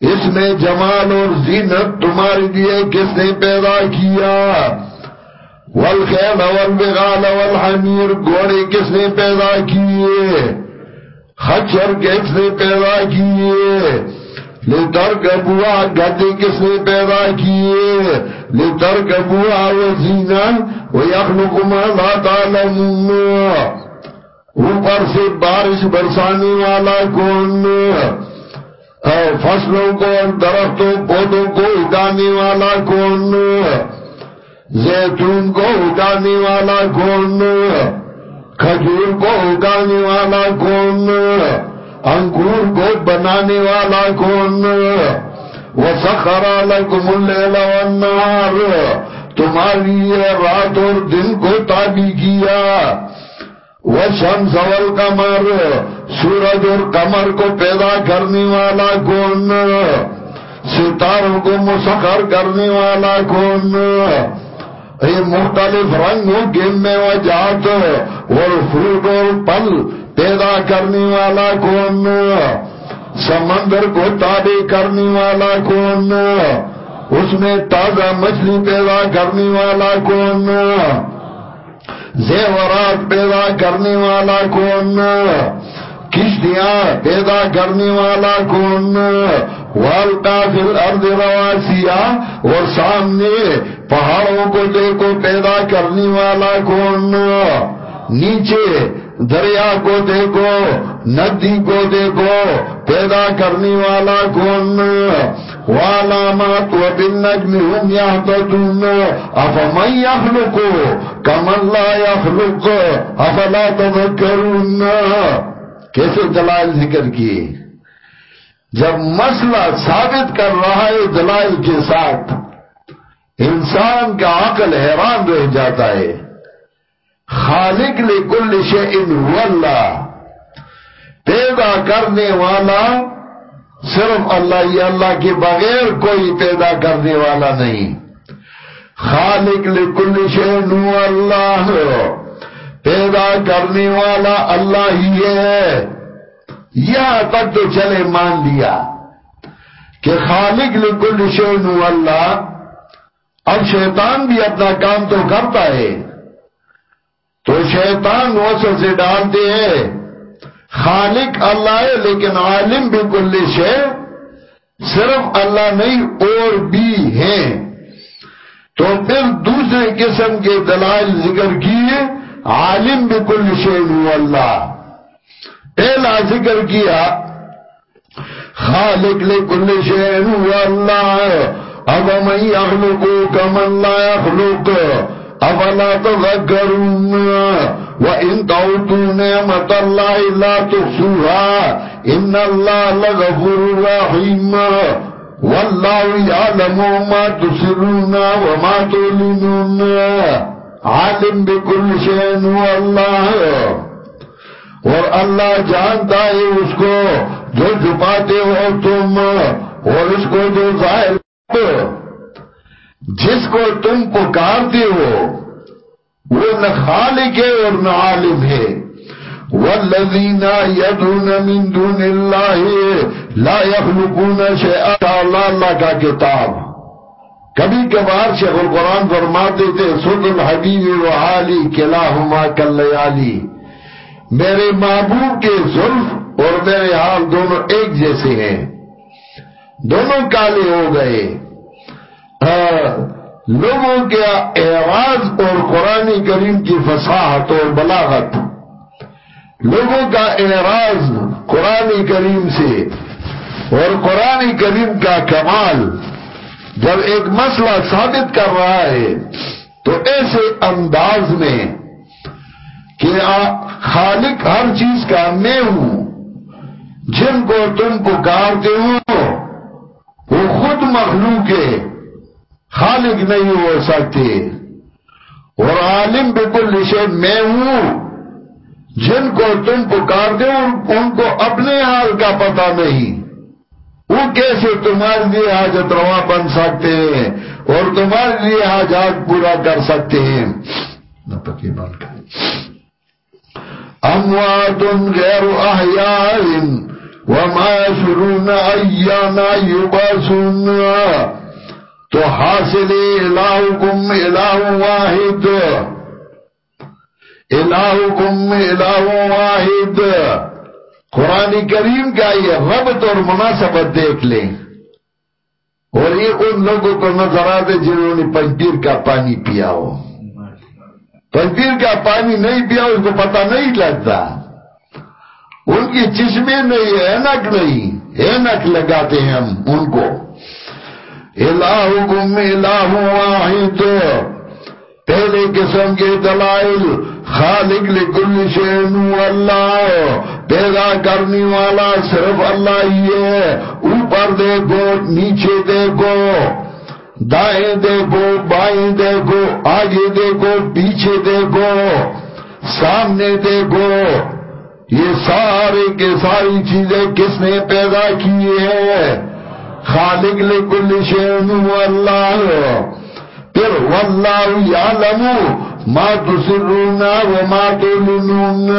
اس میں جمال اور زینت تمہارے لیے کس نے پیدا کیا؟ والخیل والبغال والحمیر گوڑے کس نے پیدا کیے؟ خچر کس نے پیدا کیے؟ لیتر کبوا گدے کس نے پیدا کیے؟ لیتر کبوا وزینا ویخلق ما لا تعلمون اوپر سے بارش برسانے والا کون فصلوں کو، درختوں، پودوں کو اگانے والا کون زیتون کو اگانے والا کون کھجور کو اگانے والا کون انگور کو بنانے والا کون وَسَخَرَ لَكُمُ اللَّيْلَ وَالنَّهَارِ۔ تمہاری رات اور دن کو تابی کیا۔ وَشَمْسَ وَالْقَمَرِ، سورج اور کمر کو پیدا کرنے والا کون؟ ستاروں کو مسخر کرنے والا کون؟ یہ مختلف رنگوں کے میں وجات اور فروٹ اور پل پیدا کرنے والا کون؟ سمندر کو تابع کرنے والا کون؟ اس میں تازہ مچھلی پیدا کرنے والا کون؟ زیورات پیدا کرنے والا کون؟ کشتیاں پیدا کرنے والا کون؟ والتا فی الارض رواسیا اور سامنے پہاڑوں کو دیکھو پیدا کرنے والا کون؟ نیچے دریا کو دیکھو ندی کو دیکھو پیدا کرنے والا کون؟ وعلامات وبالنجم هم يهتدون افمن يخلق؟ كمن لا يخلق؟ افلا تذكرون؟ کیسے دلائل ذکر کیے؟ جب مسئلہ ثابت کر رہا ہے دلائل کے ساتھ، انسان کا عقل حیران رہ جاتا ہے۔ خالق لکل شئن هو اللہ۔ پیدا کرنے والا صرف اللہ ہی اللہ کے بغیر کوئی پیدا کرنے والا نہیں۔ خالق لکل شئن هو اللہ۔ پیدا کرنے والا اللہ ہی ہے۔ یہاں تک تو چلے مان لیا کہ خالق لکل شین اللہ۔ اب شیطان بھی اپنا کام تو کرتا ہے۔ تو شیطان وسط سے ڈالتے ہیں۔ خالق اللہ ہے، لیکن عالم بھی کل صرف اللہ نہیں، اور بھی ہیں۔ تو پھر دوسرے قسم کے دلائل ذکر کیے، عالم بکل شیء هو اللہ۔ پہلا ذکر کیا، خالق لکل شین هو اللہ اب من یخلقو کمن لا یخلق افلا تذکرون۔ وَإِن تَعُدُّوا نِعْمَةَ اللَّهِ لَا تُحْصُوهَا إِنَّ اللَّهَ لَغَفُورٌ رَّحِيمٌ. وَاللَّهُ يَعْلَمُ مَا تُسِرُّونَ وَمَا تُعْلِنُونَ. عالم بكل شيء هو اللہ اور اللہ جانتا ہے اس کو جو چھپاتے ہو تم اور اس کو جو ظاہر جس کو تم پکارتے ہو وہ نہ خالق ہے اور نہ عالم ہے۔ والذین یدون من دون اللہ لا یخلقون شیئا اللہ کا کتاب۔ کبھی کبھار شیخ القرآن فرماتے تھے، سن الحبیب و عالی کلاہما کلیالی میرے محبوب کے ظلف اور میرے حال دونوں ایک جیسے ہیں۔ دونوں کالے ہو گئے۔ لوگوں کے اعراض اور قرآن کریم کی فصاحت اور بلاغت. لوگوں کا اعراض قرآن کریم سے اور قرآن کریم کا کمال. جب ایک مسئلہ ثابت کر رہا ہے، تو ایسے انداز میں کہ خالق ہر چیز کا میں ہوں، جن کو تم پکارتے ہو، وہ خود مخلوق ہے۔ خالق نہیں ہو سکتے اور عالم بالکل نشے میں ہوں۔ جن کو تم پکارتے ہو، ان کو اپنے حال کا پتہ نہیں۔ وہ کیسے تمہارے لیے حاجت روا بن سکتے ہیں اور تمہارے لیے حاجات پورا کر سکتے ہیں؟ نہ پکی بن کر اموات غیر احیاء وما يشرون ایانا یباسون تو حاصل الہکم الہ واحد۔ الہکم الہ واحد۔ قرآن کریم کا یہ ربط اور مناسبت دیکھ لیں۔ اور یہ ان لوگوں کو نظر آتے جنہوں نے پنجیر کا پانی پیا ہو۔ تنقیر کا پانی نہیں پیا اس کو پتہ نہیں لگتا۔ ان کی چشمے نہیں، اینک نہیں، اینک لگاتے ہیں ہم ان کو۔ الہکم الہ واحد. پہلے قسم کے دلائل، خالق لکل شین اللہ پیدا کرنے والا صرف اللہ ہی ہے. اوپر دیکھو، نیچے دیکھو، دائیں دیکھو، بائیں دیکھو، آگے دیکھو، پیچھے دیکھو، سامنے دیکھو. یہ سارے کے ساری چیزیں کس نے پیدا کی ہے خالق لکل شین اللہ پھر واللہ یعلم ما تسرون وما تعلنون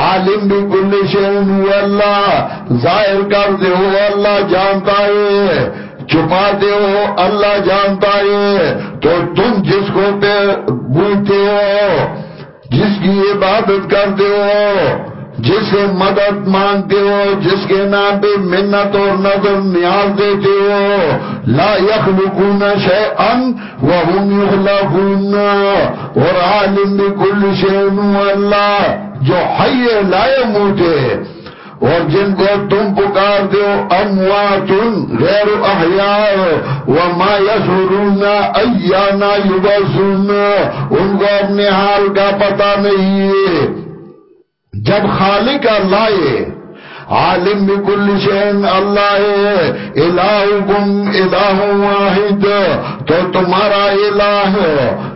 عالم بکل شین اللہ ظاہر کر دے ہو اللہ جانتا ہے، چھپاتے ہو اللہ جانتا ہے۔ تو تم جس کو پہ بولتے ہو، جس کی عبادت کرتے ہو جس سے مدد مانگتے ہو، جس کے نام پہ منت اور نظر نیاز دیتے ہو، لا یخلقون شیئن وهم یخلقون۔ اور عالم بکل شیئن اللہ، جو حی لا یموتے اور جن کو تم پکار دو اموات غیر احیاء۔ وما یسرون ایانا یبسون ان کو اپنے حال کا پتہ نہیں ہے۔ جب خالق اللہ ہے، عالم بکل شین اللہ ہے، الہکم الہ واحد، تو تمہارا الہ،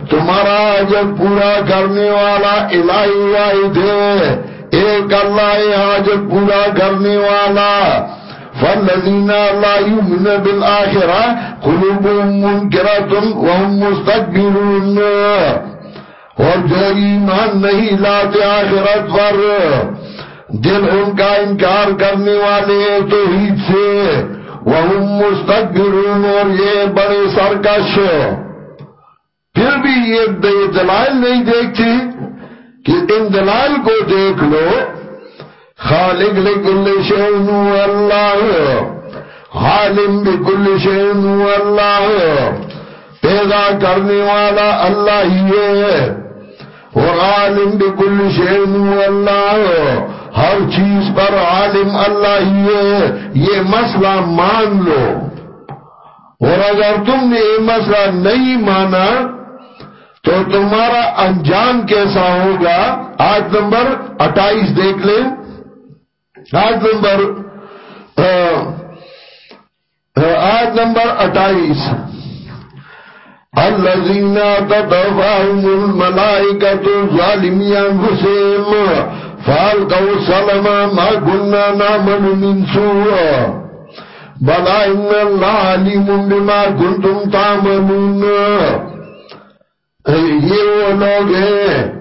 تمہارا جب پورا کرنے والا الہی واحد ہے، ایک اللہ حاجت ہاں، پورا کرنے والا۔ فالذین لا یؤمن بالآخرہ قلوبهم منکرۃ وهم مستكبرون۔ اور جو ایمان نہیں لاتے آخرت پر دل ان کا انکار کرنے والے توحید سے وهم مستكبرون اور یہ بڑے سرکش۔ پھر بھی یہ دلائل نہیں دیکھتے کہ ان دلال کو دیکھ لو۔ خالق لکل شین اللہ عالم بکل شین اللہ پیدا کرنے والا اللہ ہی ہے۔ اور عالم بکل شین اللہ، ہر چیز پر عالم اللہ ہی ہے، یہ مسئلہ مان لو۔ اور اگر تم نے یہ مسئلہ نہیں مانا، تو تمہارا انجام کیسا ہوگا؟ آج نمبر اٹھائیس دیکھ لیں۔ آج نمبر آج نمبر اٹھائیس۔ الذين تتفاهم الملائكة ظالمي أنفسهم. فألقوا سلما ما كنا نعمل من سوء. بلا إن الله عليم بما كنتم تعملون. یہ وہ لوگ ہیں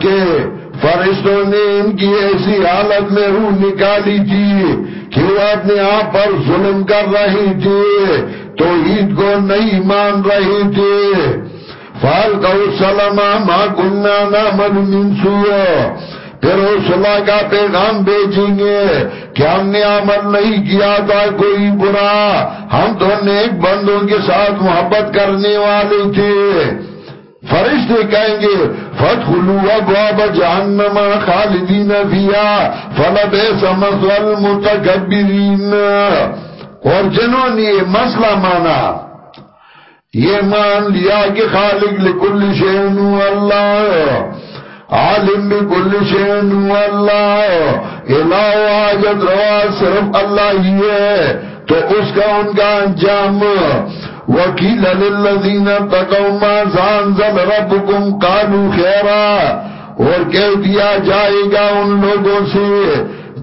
کہ فرشتوں نے ان کی ایسی حالت میں روح نکالی تھی کہ وہ اپنے آپ پر ظلم کر رہی تھی۔ تو عید کو نہیں مان رہی تھی فال کو سلما ماں گننا من منسو پھر وہ کا پیغام بیچیں گے کہ ہم نے عمل نہیں کیا تھا، کوئی برا۔ ہم تو نیک بندوں کے ساتھ محبت کرنے والے تھے۔ فرشتے کہیں گے فتخلوا ابواب جہنم خالدین فیا فلبئس مثوى المتکبرین اور جنہوں نے یہ مسئلہ مانا۔ یہ مان لیا کہ خالق لکل شین اللہ، عالم بکل شین اللہ۔ الہ و آجت روا صرف اللہ ہی ہے، تو اس کا ان کا انجام۔ وکیل للذین تقوا ما زانزل ربکم قالوا خیرا۔ اور کہہ دیا جائے گا ان لوگوں سے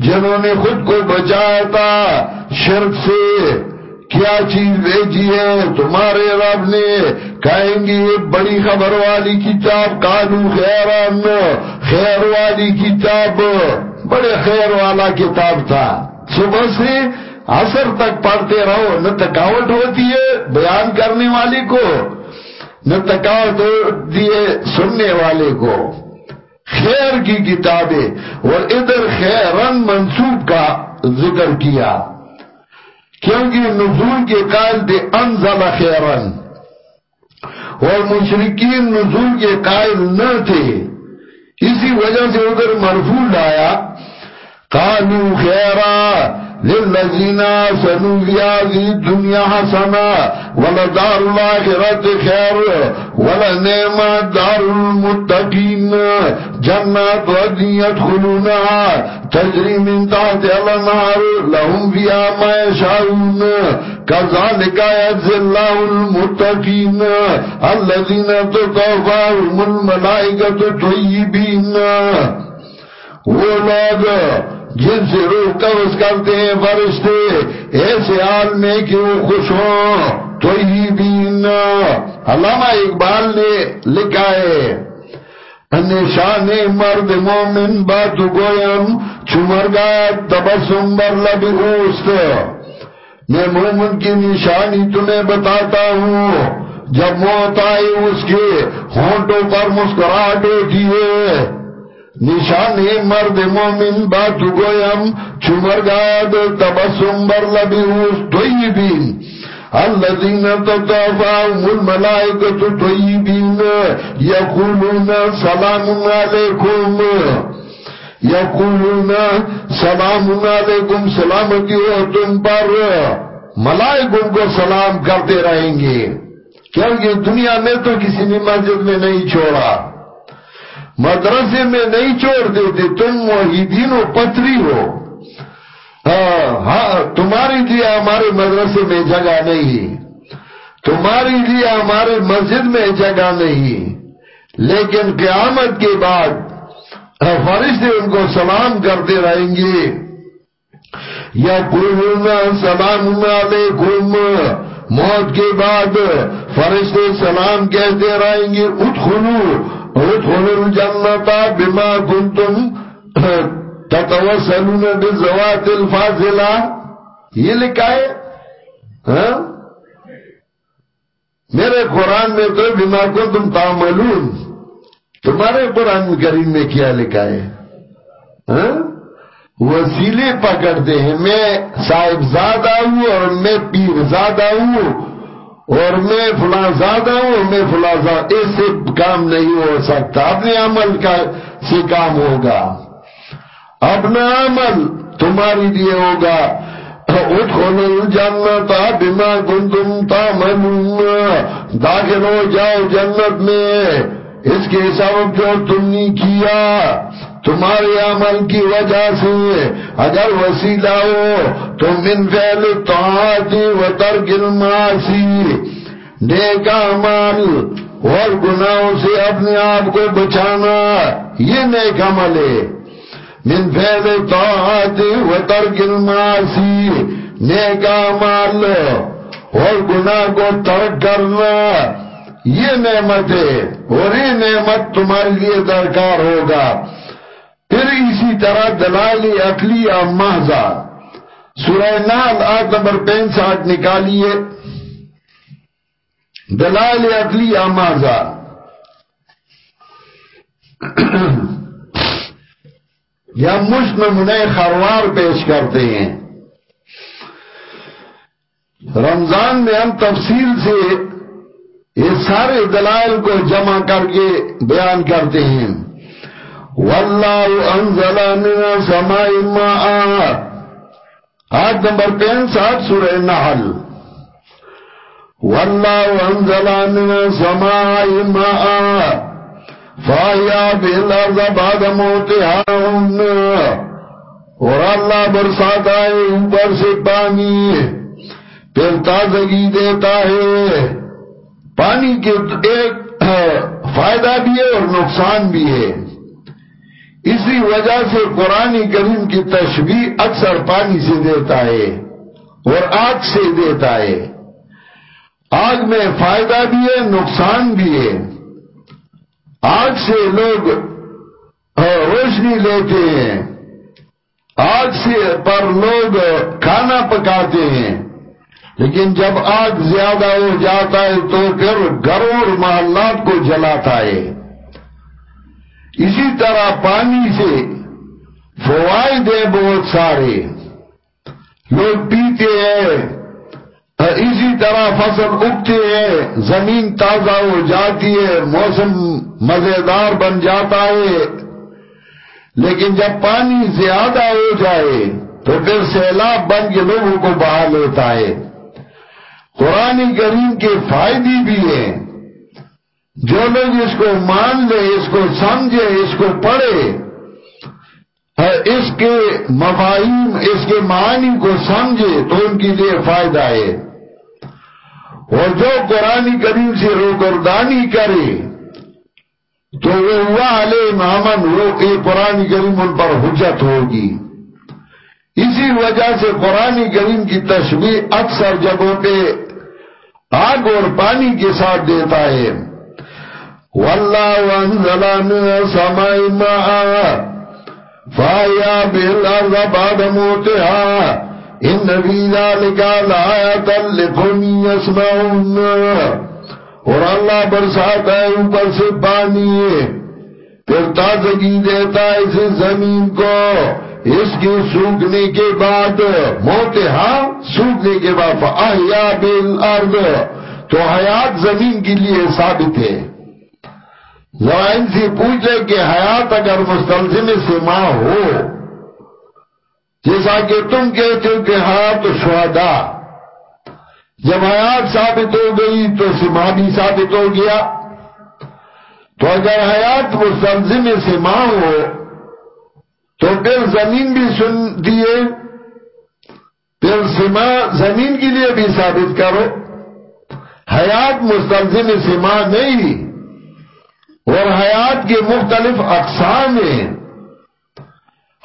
جنہوں نے خود کو بچایا تھا، شرک سے کیا چیز بھیجی ہے؟ تمہارے رب نے کہیں گے، یہ بڑی خبر والی کتاب کالو خیران، خیر والی کتاب، بڑے خیر والا کتاب تھا۔ صبح سے اثر تک پڑھتے رہو، نہ تھکاوٹ ہوتی ہے بیان کرنے والے کو، نہ تھکاوٹ ہوتی ہے سننے والے کو۔ خیر کی کتابیں اور ادھر خیرن منصوب کا ذکر کیا۔ کیونکہ نزول کے قائل تھے، انزل خیرن۔ اور مشرقین نزول کے قائل نہ تھے۔ اسی وجہ سے ادھر مرفول آیا قانو خیرہ للذین آسنوا فی هذه الدنيا حسنة ولدار الآخرة خیر ولنعم دار المتقین جنات ودن يدخلونها تجری من تحت الانهار لهم فيها ما يشاءون. كذلك يجزي الله المتقين. الذين تطوفاهم الملائكة طيبين. وہ لوگ جن سے روح قبض کرتے ہیں، فرشتے، ایسے حال میں کہ وہ خوش ہوں۔ تو ہی بین علامہ اقبال نے لکھا ہے نشان مرد مومن بات گویم چمر گا تبسم بر لب اوست۔ میں مومن کی نشانی تمہیں بتاتا ہوں۔ جب موت آئی اس کے ہونٹوں پر مسکراہٹ ہوتی ہے۔ نشان مرد مومن باتو گویم چمرگاد تبسم بر لبیوس طیبین. الذین تتافاهم الملائکت طیبین. یقولون سلام علیکم. یقولون سلام علیکم، سلامتی ہو تم پر. ملائکوں کو سلام کرتے رہیں گے۔ کیونکہ دنیا میں تو کسی نے مسجد میں نہیں چھوڑا۔ مدرسے میں نہیں چھوڑ دیتے، تم موحیدین و پتری ہو۔ ہاں تمہاری لیے ہمارے مدرسے میں جگہ نہیں۔ تمہاری لیے ہمارے مسجد میں جگہ نہیں۔ لیکن قیامت کے بعد فرشتے ان کو سلام کرتے رہیں گے۔ یا سلام علیکم۔ موت کے بعد فرشتے سلام کہتے رہیں گے ادخلو ادخلوا الجنة بما كنتم تتوسلون بالزوات الفاضلة. یہ لکھا ہے؟ ہاں؟ میرے قرآن میں تو بما کنتم تعملون. تمہارے قرآن کریم میں کیا لکھا ہے؟ ہاں؟ وسیلے پکڑتے ہیں. میں صاحب زادہ ہوں اور میں پیر زادہ ہوں. اور میں فلاں زیادہ ہوں میں فلاں زیادہ اس سے کام نہیں ہو سکتا۔ اپنے عمل کا سے کام ہوگا۔ اپنا عمل تمہاری لیے ہوگا۔ ادخلوا الجنت بما کنتم تعملون۔ داخل ہو جاؤ جنت میں۔ اس کے سبب جو تم نے کیا۔ تمہارے عمل کی وجہ سے اگر وسیلہ ہو تو من فعل طاعت و ترک المعاصی، نیک عمل اور گناہوں سے اپنے آپ کو بچانا، یہ نیک عمل ہے۔ من فعل طاعت و ترک المعاصی، نیک عمل اور گناہ کو ترک کرنا، یہ نعمت ہے۔ اور یہ نعمت تمہارے لیے درکار ہوگا۔ پھر اسی طرح دلائل اقلی محضا سورہ نال آیت نمبر پینسٹھ نکالیے۔ دلائل اقلی محضا یا مشت نمونے خروار پیش کرتے ہیں۔ رمضان میں ہم تفصیل سے یہ سارے دلائل کو جمع کر کے بیان کرتے ہیں۔ واللہ انزل من سماء ماء. آیت نمبر پینسٹھ سورہ نحل. واللہ انزل من سماء ماء. فایا بالارض بعد موتها اور اللہ برسات آئے اوپر سے پانی پھر تازگی دیتا ہے. پانی کے ایک فائدہ بھی ہے اور نقصان بھی ہے. اسی وجہ سے قرآن کریم کی تشبیح اکثر پانی سے دیتا ہے اور آگ سے دیتا ہے۔ آگ میں فائدہ بھی ہے، نقصان بھی ہے۔ آگ سے لوگ روشنی لیتے ہیں۔ آگ سے پر لوگ کھانا پکاتے ہیں۔ لیکن جب آگ زیادہ ہو جاتا ہے تو پھر گھروں اور محلات کو جلاتا ہے۔ اسی طرح پانی سے فوائد ہیں بہت سارے۔ لوگ پیتے ہیں اسی طرح فصل اگتے ہیں، زمین تازہ ہو جاتی ہے، موسم مزیدار بن جاتا ہے۔ لیکن جب پانی زیادہ ہو جائے، تو پھر سیلاب بن کے لوگوں کو بہا لیتا ہے۔ قرآن کریم کے فائدے بھی ہیں۔ جو لوگ اس کو مان لے، اس کو سمجھے، اس کو پڑھے اس کے مفاہیم، اس کے معنی کو سمجھے تو ان کے لیے فائدہ ہے۔ اور جو قرآن کریم سے روکردانی کرے، تو وہ ہوا علیہ محمد، وہ قرآن کریم ان پر حجت ہوگی۔ اسی وجہ سے قرآن کریم کی تشبیح اکثر جگہوں پہ آگ اور پانی کے ساتھ دیتا ہے۔ واللہ وانزل من سماء ماء فایا بالارض بعد موتها. ان فی ذالک لآیتا لقومی یسمعون اور اللہ برساتا ہے اوپر سے پانی. پھر تازگی دیتا ہے اس زمین کو. اس کی سوکھنے کے بعد موت ہاں سوکھنے کے بعد فَأَحْيَا بِالْأَرْضِ تو حیات زمین کے لیے ثابت ہے۔ ذرا ان سے پوچھے کہ حیات اگر مستلزم سما ہو، جیسا کہ تم کہتے ہو کہ حیات شہداء، جب حیات ثابت ہو گئی تو سما بھی ثابت ہو گیا۔ تو اگر حیات مستلزم سما ہو، تو پھر زمین بھی سن دیے پھر سما زمین کے لیے بھی ثابت کرو۔ حیات مستلزم سما نہیں۔ اور حیات کے مختلف اقسام ہیں۔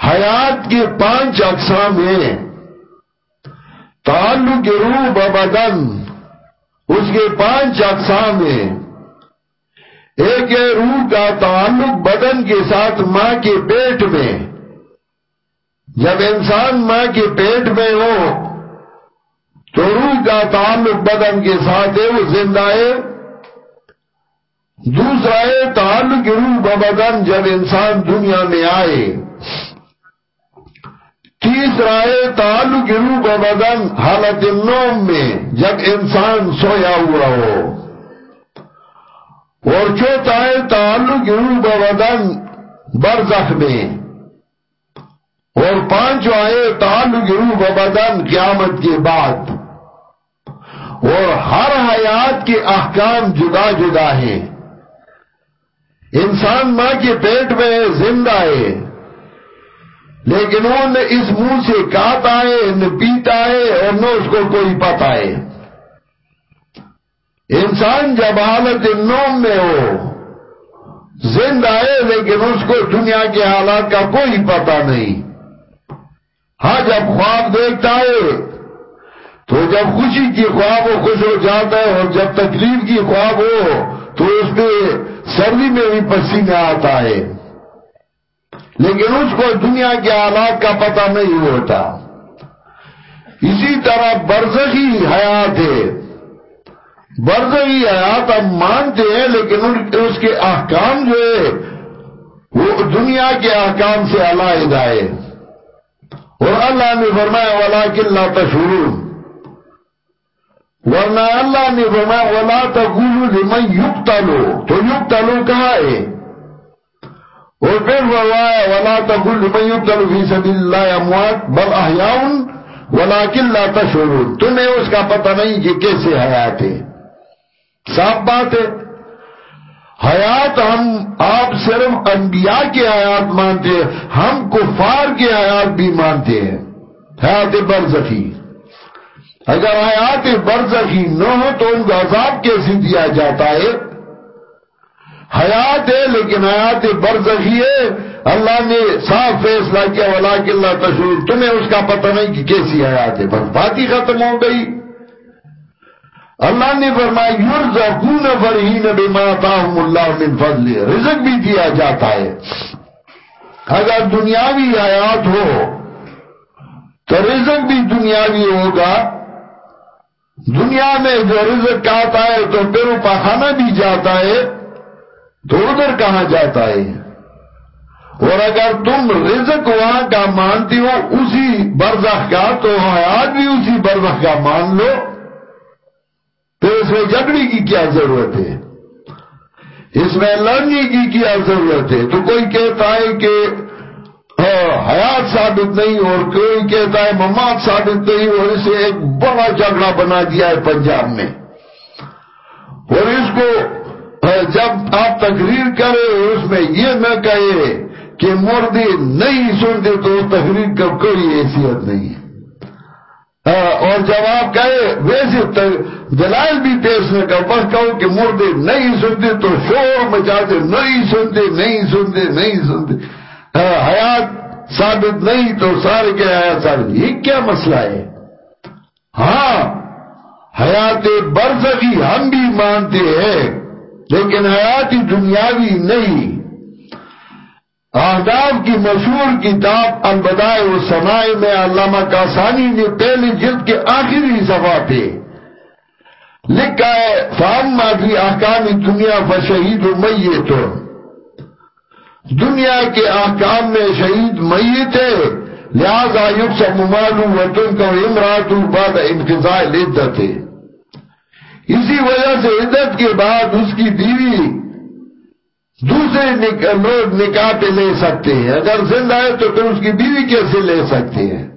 حیات کے پانچ اقسام ہیں۔ تعلق روح بدن، اس کے پانچ اقسام ہیں۔ ایک ہے روح کا تعلق بدن کے ساتھ ماں کے پیٹ میں۔ جب انسان ماں کے پیٹ میں ہو، تو روح کا تعلق بدن کے ساتھ ہے، وہ زندہ ہے۔ دوسرا ہے تعلق روح بدن جب انسان دنیا میں آئے۔ تیسرا ہے تعلق روح بدن حالت نوم میں جب انسان سویا ہوا ہو۔ اور چوتھا ہے تعلق روح بدن برزخ میں۔ اور پانچ آئے تعلق روح بدن قیامت کے بعد۔ اور ہر حیات کے احکام جدا جدا ہیں۔ انسان ماں کے پیٹ میں زندہ ہے، لیکن وہ نہ اس منہ سے کاتا ہے نہ پیتا ہے اور نہ اس کو کوئی پتا ہے۔ انسان جب حالت نوم میں ہو، زندہ ہے، لیکن اس کو دنیا کے حالات کا کوئی پتا نہیں۔ ہاں جب خواب دیکھتا ہے، تو جب خوشی کی خواب وہ خوش ہو جاتا ہے اور جب تکلیف کی خواب ہو، تو اس میں سردی میں بھی پسینہ آتا ہے۔ لیکن اس کو دنیا کے حالات کا پتہ نہیں ہوتا۔ اسی طرح برزخی حیات ہے۔ برزخی حیات ہم مانتے ہیں، لیکن اس کے احکام جو ہے، وہ دنیا کے احکام سے علاحدہ ہے۔ اور اللہ نے فرمایا وَلَكِنْ لَا تَشْعُرُونَ۔ ورنہ اللہ نے فرمایا، وَلَا تَقُولُوا لِمَنْ يُقْتَلُوا تو يُقْتَلُوا کہا ہے؟ اور پھر فرمایا، وَلَا تَقُولُوا لِمَنْ يُقْتَلُوا فِي سَبِيلِ اللَّهِ أَمْوَاتٍ، بَلْ أَحْيَاءٌ، وَلَكِنْ لَا تَشْعُرُونَ۔ تمہیں اس کا پتہ نہیں کہ کیسے حیات ہے۔ صاف بات ہے۔ حیات ہم، آپ صرف انبیاء کے حیات مانتے ہیں، ہم کفار کے حیات بھی مانتے ہیں۔ حیات برزخی۔ اگر حیات برزخی نہ ہو تو ان کو عذاب کیسے دیا جاتا ہے؟ حیات ہے لیکن حیات برزخی ہے۔ اللہ نے صاف فیصلہ کیا، ولیکن اللہ تشور تمہیں اس کا پتہ نہیں کہ کیسی حیات ہے بس بات ہی ختم ہو گئی۔ اللہ نے فرمایا، یرزقون فرحین بما تاہم اللہ من فضل۔ رزق بھی دیا جاتا ہے۔ اگر دنیاوی حیات ہو، تو رزق بھی دنیاوی ہوگا۔ دنیا میں جو رزق کہتا ہے تو پھر وہ پخانا بھی جاتا ہے تو ادھر کہاں جاتا ہے؟ اور اگر تم رزق وہاں کا مانتی ہو، اسی برزخ کا، تو حیات بھی اسی برزخ کا مان لو۔ پھر اس میں جگڑی کی کیا ضرورت ہے؟ اس میں لڑنے کی کیا ضرورت ہے؟ تو کوئی کہتا ہے کہ حیات ثابت نہیں اور کوئی کہتا ہے ممات ثابت نہیں اور اسے ایک بڑا جھگڑا بنا دیا ہے پنجاب میں اور اس کو جب آپ تقریر کرے اس میں یہ نہ کہے کہ مردی نہیں سنتے تو تقریر کا کوئی حیثیت نہیں ہے۔ اور جب آپ کہے ویسے دلائل بھی پیش نہ کر، بس کہو کہ مردے نہیں سنتے تو شور مچاتے، نہیں سنتے نہیں سنتے نہیں سنتے۔ حیات ثابت نہیں تو سارے کے حیات ثابت۔ یہ کیا مسئلہ ہے؟ ہاں حیات برزخی ہم بھی مانتے ہیں، لیکن حیات دنیاوی نہیں۔ آداب کی مشہور کتاب البدائے و سمائے میں علامہ کاسانی نے پہلی جلد کے آخری صفحہ پہ لکھا ہے فاما بھی احکام دنیا فشہید و میتون دنیا کے احکام میں شہید میت ہے۔ لہذا یکسب ممالو وطن کا امرات بعد انقضاء العدت۔ ہے اسی وجہ سے عدت کے بعد اس کی بیوی دوسرے لوگ نکاح پہ لے سکتے ہیں۔ اگر زندہ ہے تو پھر اس کی بیوی کیسے لے سکتے ہیں؟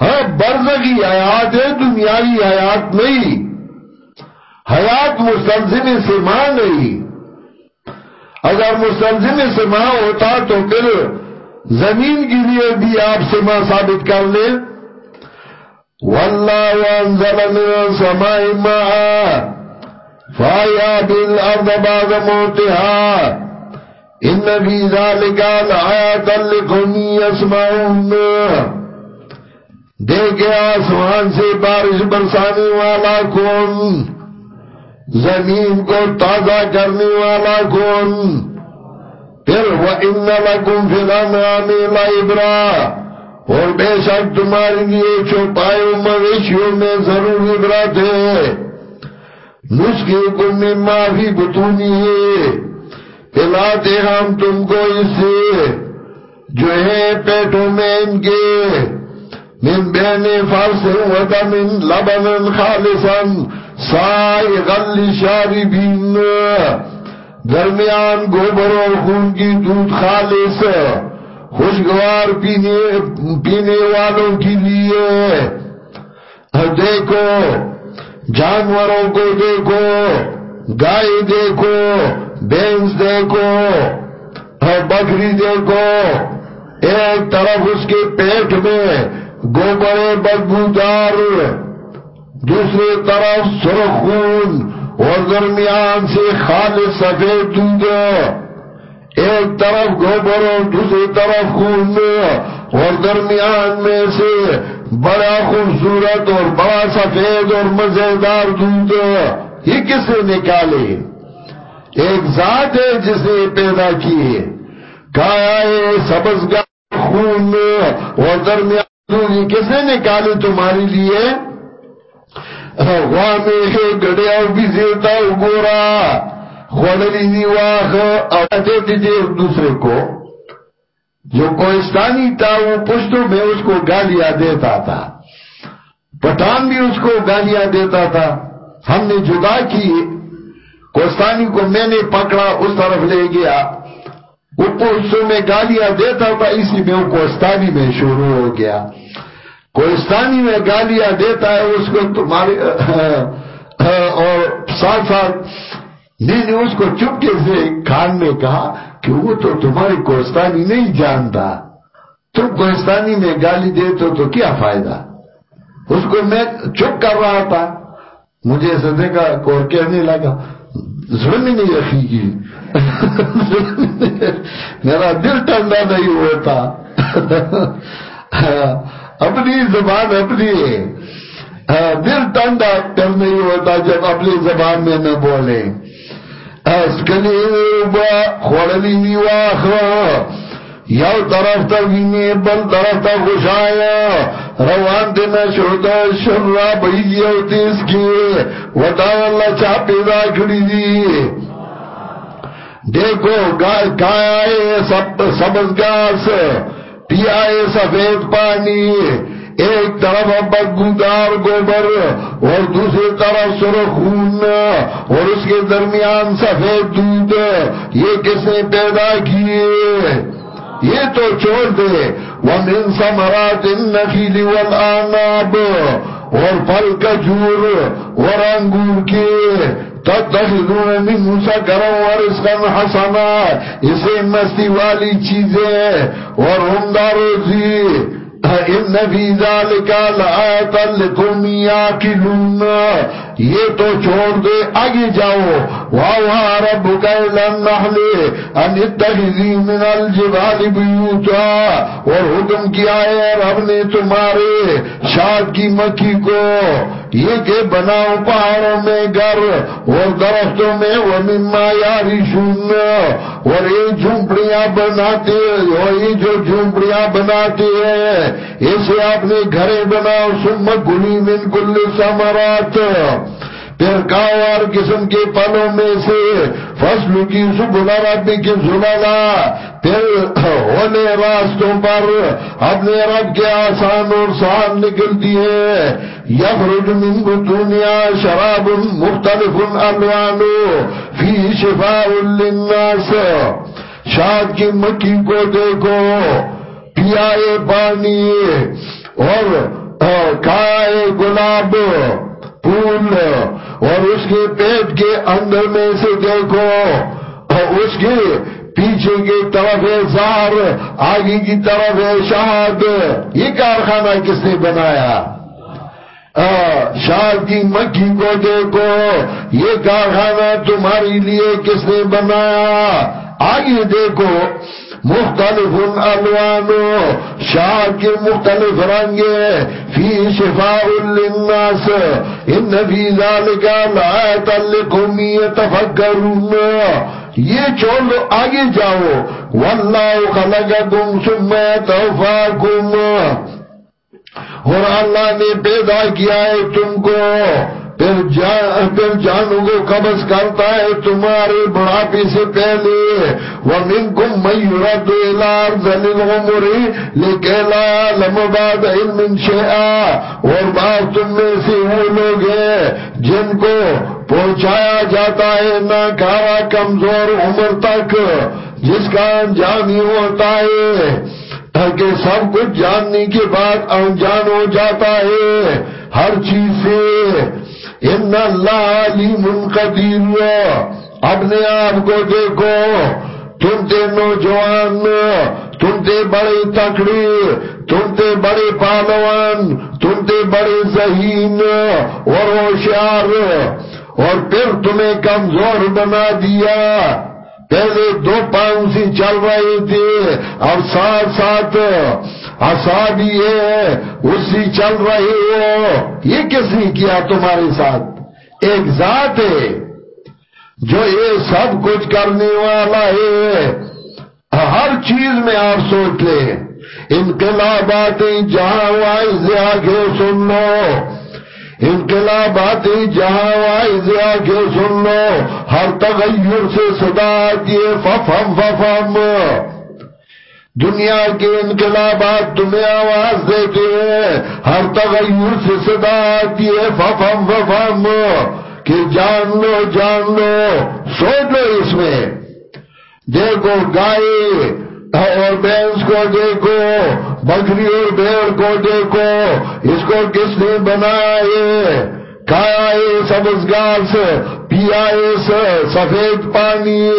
ہاں برزخی حیات ہے، دنیاوی حیات نہیں۔ حیات مستلزم سے ماں نہیں اگر مستلزم سے ماں ہوتا تو پھر زمین کے لیے بھی آپ سے ماں ثابت کر لیں واللہ وانزل من السماء ماء فایا بالارض بعد موتها ان فی ذالک لآیات لقوم یسمعون دیکھے آسمان سے بارش برسانے والا کون؟ زمین کو تازہ کرنے والا کون؟ پھر وَإِنَّ لَكُمْ فِي الْأَنْعَامِ لَعِبْرَةً اور بے شک تمہارے لیے چھپائے مویشیوں میں ضرور عبرت ہے۔ نسخے کو میں معافی بتونی ہے۔ پلاتے ہم تم کو اس سے جو ہے پیٹوں میں ان کے۔ من بین فرس ودم لبن خالصا۔ سائغا لشاربین. درمیان گوبر و خون کی دودھ خالص. خوشگوار پینے پینے والوں کے لیے. دیکھو، جانوروں کو دیکھو، گائے دیکھو، بینس دیکھو بکری دیکھو۔ ایک طرف اس کے پیٹ میں گوبرے بدبودار دوسری طرف سرخون اور درمیان سے خالص سفید دودھ ایک طرف گوبر اور دوسری طرف خون اور درمیان میں سے بڑا خوبصورت اور بڑا سفید اور مزیدار دودھ یہ کس نے نکالے؟ ایک ذات ہے جس نے پیدا کیے۔ کایا سبز گا خون اور درمیان دودھ، یہ کس نے نکالے تمہارے لیے؟ وہاں میں گڑیا بھی گورا. خوڑلی نیواخ اور دیتے دوسرے کو. جو کوئستانی تھا وہ پشتوں میں اس کو گالیاں دیتا تھا. پٹھان بھی اس کو گالیاں دیتا تھا. ہم نے جدا کی. کوستانی کو میں نے پکڑا، اس طرف لے گیا. وہ پشتوں میں گالیاں دیتا تھا، اسی میں وہ کوستانی میں شروع ہو گیا. کوستانی میں گالیاں دیتا ہے، اس کو تمہارے اور ساتھ ساتھ میں نے اس کو چپکے سے کھان میں کہا کہ وہ تو تمہاری کوستانی نہیں جانتا۔ تم کوستانی میں گالی دیتے تو کیا فائدہ؟ اس کو میں چپ کر رہا تھا۔ مجھے سدے کا اور کہنے لگا، ظلم نہیں رکھی گی میرا دل ٹھنڈا نہیں ہوتا۔ اپنی زبان اپنی ہاں، دل ٹھنڈا کر نہیں ہوتا جب اپنی زبان میں نہ بولے۔ ہاں، اسکلی با خوڑلی نیواخ یو طرف تا وینی بل طرف تا خوشایا روان دینا شرطا شرع بیگی او تیس کی۔ وطا اللہ چاہ پیدا کری دی۔ دیکھو کایا سبز گاس۔ پیا سفید پانی، ایک طرف بدبودار گوبر اور دوسری طرف خون اور اس کے درمیان سفید دودھ، یہ کس نے پیدا کیے؟ یہ تو چھوڑ دے وَمِن سَمَرَاتِ النَّخِلِ وَالْآنَابِ اور پھل کجور اور انگور کے۔ تَتَّخِذُونَ مِن کرم وَرِسْقًا حسنا اسے مستی والی چیزیں اور عمدہ روزی ان فی ذالک لآیت لکم یاکلون یہ تو چھوڑ دے، آگے جاؤ. واوہا ربک ایلن نحل ان اتخذی من الجبال بیوتا اور حکم کیا ہے رب نے تمہارے شاد کی مکی کو؟ یہ کہ بناؤ پہاڑوں میں گر اور درختوں میں ومما یارشون اور یہ جھومپڑیاں بناتے، اور یہ جو جھومپڑیاں بناتے ہیں اسے اپنے گھرے بناؤ سمت گلی من کل سمرات پھر کاوار قسم کے پلوں میں سے فصل کی سبلا ربی کی زلالا پھر ہونے راستوں پر اپنے رب کے آسان اور سان نکلتی ہے۔ یخرج من دنیا شراب مختلف الوانو فی شفاء للناس۔ شاد کی مکی کو دیکھو۔ پیائے پانی اور کھائے گلاب پھول اور اس کے پیٹ کے اندر میں سے دیکھو اور اس کے پیچھے کی طرف ہے زار آگے کی طرف ہے شہد۔ یہ کارخانہ کس نے بنایا؟ شاد کی مکھی کو دیکھو، یہ کارخانہ تمہاری لیے کس نے بنایا؟ آگے دیکھو مختلف الوانو شاہ کے مختلف رنگے فی شفاء للناس، ان فی ذالکا لآیت لکم یتفکرون۔ یہ چھوڑ آگے جاؤ، واللہ خلقکم ثم توفاکم اور اللہ نے پیدا کیا ہے تم کو۔ پھر جانوں کو قبض کرتا ہے، تمہارے بڑھاپے سے پہلے، وَمِنْكُمْ مَنْ يُرَدُ إِلَىٰ الْغُمُرِ لِكَيْلَا لَمَبَادَ عِلْمٍ شَيْعَا اور بعض تم میں سے وہ لوگ ہیں جن کو پہنچایا جاتا ہے نہ کارا کمزور عمر تک، جس کا انجام ہی ہوتا ہے کہ سب کچھ جاننے کے بعد انجان ہو جاتا ہے۔ ہر چیز سے ان اللہ علیم قدیر اپنے آپ کو دیکھو، تم تے نوجوان، تم تے بڑے تکڑی تم تے بڑے پالوان تم تے بڑے ذہین اور ہوشیار اور پھر تمہیں کمزور بنا دیا۔ پہلے دو پاؤں سے چل رہے تھے اور ساتھ ساتھ آسا ہے اسی چل رہے ہو۔ یہ کس نے کیا تمہارے ساتھ؟ ایک ذات ہے جو یہ سب کچھ کرنے والا ہے۔ ہر چیز میں آپ سوچ لیں۔ انقلابات جہاں وائز آگے سن لو انقلاباتی جہاں وائزی آگے سن لو ہر تغیر سے صدا آتی ہے ففم ففم۔ دنیا کے انقلابات تمہیں آواز دیتے ہیں۔ ہر تغیر سے صدا آتی ہے ففم ففم کہ جان لو جان لو۔ سوچ لو اس میں۔ دیکھو گائے اور بینس کو دیکھو، بکری اور بیر کو دیکھو، اس کو کس نے بنایا ہے کھایا ہے سبز گاس پیا سفید پانی۔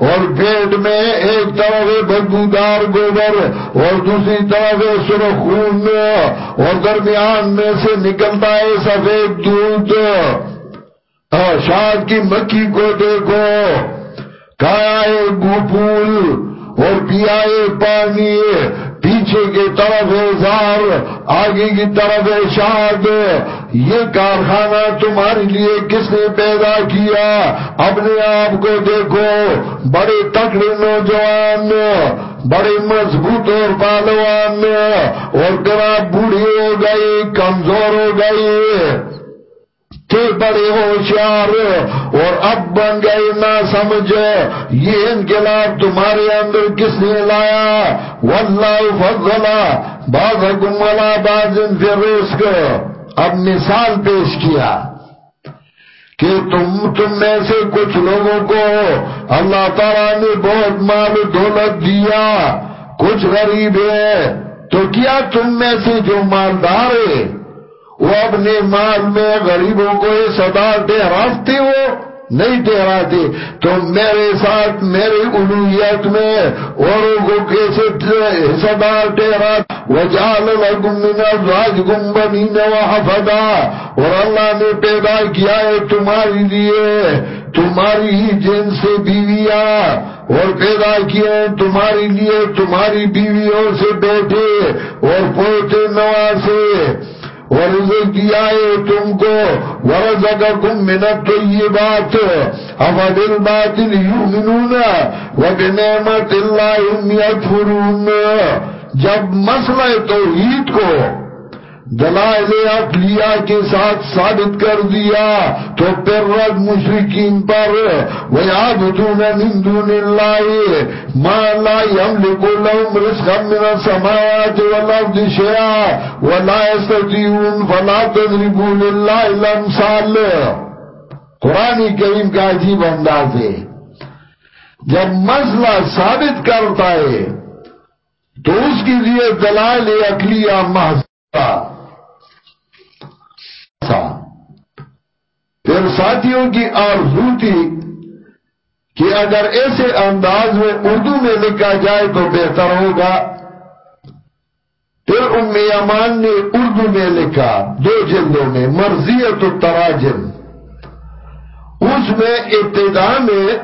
اور پیٹ میں ایک طرف بدبودار گوبر، اور دوسری طرف سرخ خون اور درمیان میں سے نکلتا ہے سفید دودھ۔ شاد کی مکھی کو دیکھو۔ کھایا ہے گوپول اور پیا ہے پانی۔ پیچھے کی طرف زار آگے کی طرف شاد یہ کارخانہ تمہارے لیے کس نے پیدا کیا؟ اپنے آپ کو دیکھو، بڑے تکڑے نوجوان، بڑے مضبوط اور پالوان اور کرا بوڑھے ہو گئے، کمزور ہو گئے۔ تھے بڑے ہوشیار اور اب بن گئے نہ سمجھ۔ یہ انقلاب تمہارے اندر کس نے لایا؟ واللہ فضلا بعضکم ولا بعض فی اب مثال پیش کیا کہ تم تم میں سے کچھ لوگوں کو اللہ تعالیٰ نے بہت مال دولت دیا۔ کچھ غریب ہے تو کیا تم میں سے جو مالدار ہے وہ اپنے مال میں غریبوں کو یہ صدا ٹھہراتے ہو نہیں ٹھہراتے تو میرے ساتھ میری الوحیت میں اوروں کو کیسے صدا ٹھہرا وجال لکم من ازواجکم بنین وحفدا اور اللہ نے پیدا کیا ہے تمہاری لیے، تمہاری ہی جن سے بیویاں۔ اور پیدا کیے تمہاری لیے، تمہاری بیویوں سے بیٹھے اور پوتے نواسے ورزق دیا ہے تم کو، ورزقکم من الطیبات افدل باطل یؤمنون، وبنعمت اللہ ام یکفرون۔ جب مسئلہ توحید کو دلائل اقلیہ کے ساتھ ثابت کر دیا تو پھر رد مشرقین پر وَيَعْبُدُونَ مِن دُونِ اللَّهِ مَا لَا يَمْلِكُ لَهُمْ رِزْقًا مِنَ السَّمَاوَاتِ وَالْأَرْضِ شَيْئًا وَلَا يَسْتَطِيعُونَ فَلَا تَضْرِبُوا لِلَّهِ الْأَمْثَالَ۔ قرآن کریم کا عجیب انداز ہے۔ جب مسئلہ ثابت کرتا ہے تو اس کے لیے دلائل اقلیہ محض۔ پھر ساتھیوں کی آرزو تھی کہ اگر ایسے انداز میں اردو میں لکھا جائے تو بہتر ہوگا۔ پھر ام امان نے اردو میں لکھا، دو جلدوں میں، مرضیت التراجم۔ اس میں ابتدا میں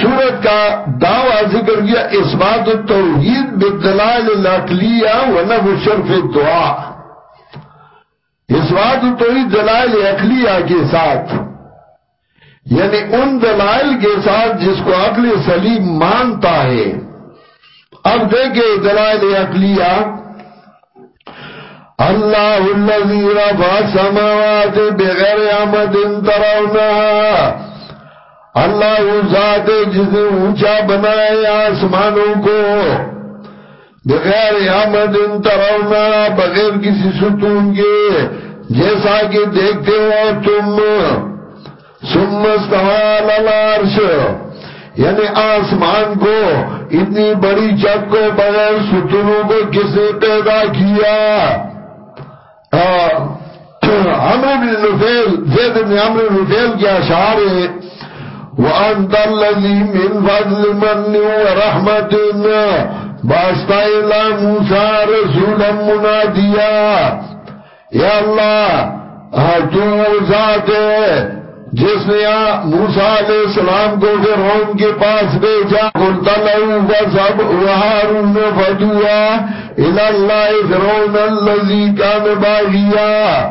سورت کا دعویٰ ذکر کیا اس بات التوحید بدلال الاقلیہ و نب شرف دعا اس بات توحید دلائل اقلیہ کے ساتھ۔ یعنی ان دلائل کے ساتھ جس کو عقل سلیم مانتا ہے۔ اب دیکھیں دلائل اقلیہ اللہ الذي رفع السماوات بغیر عمد ترونها اللہ ذات جس نے اونچا بنائے آسمانوں کو۔ بغیر عمد ترونا بغیر کسی ستون کے، جیسا کہ دیکھتے ہو تم۔ سمستوال الارش یعنی آسمان کو، اتنی بڑی چک کو بغیر ستنوں کو کس نے پیدا کیا؟ عمر بن نفیل، زید بن عمر بن نفیل کی اشعار ہے وَأَنْتَ الَّذِي مِنْ فَضْلِ مَنِّ وَرَحْمَةٍ بَاسْتَ إِلَى مُوسَى رَسُولًا مُنَادِيًا یا اللہ تو ذات ہے، جس نے موسیٰ علیہ السلام کو فرعون کے پاس بھیجا۔ قلت لہو وزب وحارون فدوا الاللہ فرعون اللذی کان باغیا۔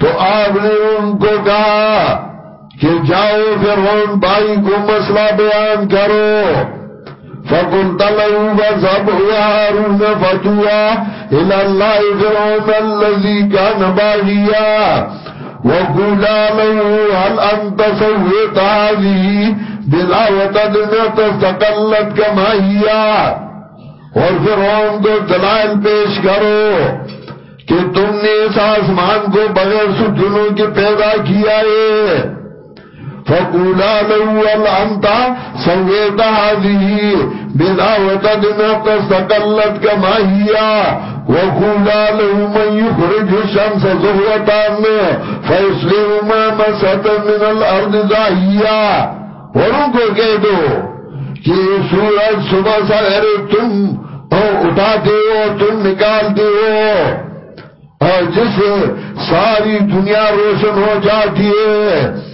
تو آپ نے ان کو کہا کہ جاؤ فرعون بائی کو مسئلہ بیان کرو۔ فقلت له فذهب وهارون فتوا إلى الله فرعون الذي كان باغيا وقولا له هل أنت سويت هذه بلاوة تستقلت كما هي اور فرعون کو دلائل پیش کرو کہ تم نے اس آسمان کو بغیر ستنوں کے پیدا کیا ہے۔ فقولا له والأنت سويت هذه بلا وتدنا تستقلت كما هي وقولا له من يخرج الشمس ظهرة فيسلم ما مسد من الأرض ظاهية اور کو کہہ دو کہ سورج صبح سویرے تم اٹھاتے ہو تم نکالتے ہو اور جس ساری دنیا روشن ہو جاتی ہے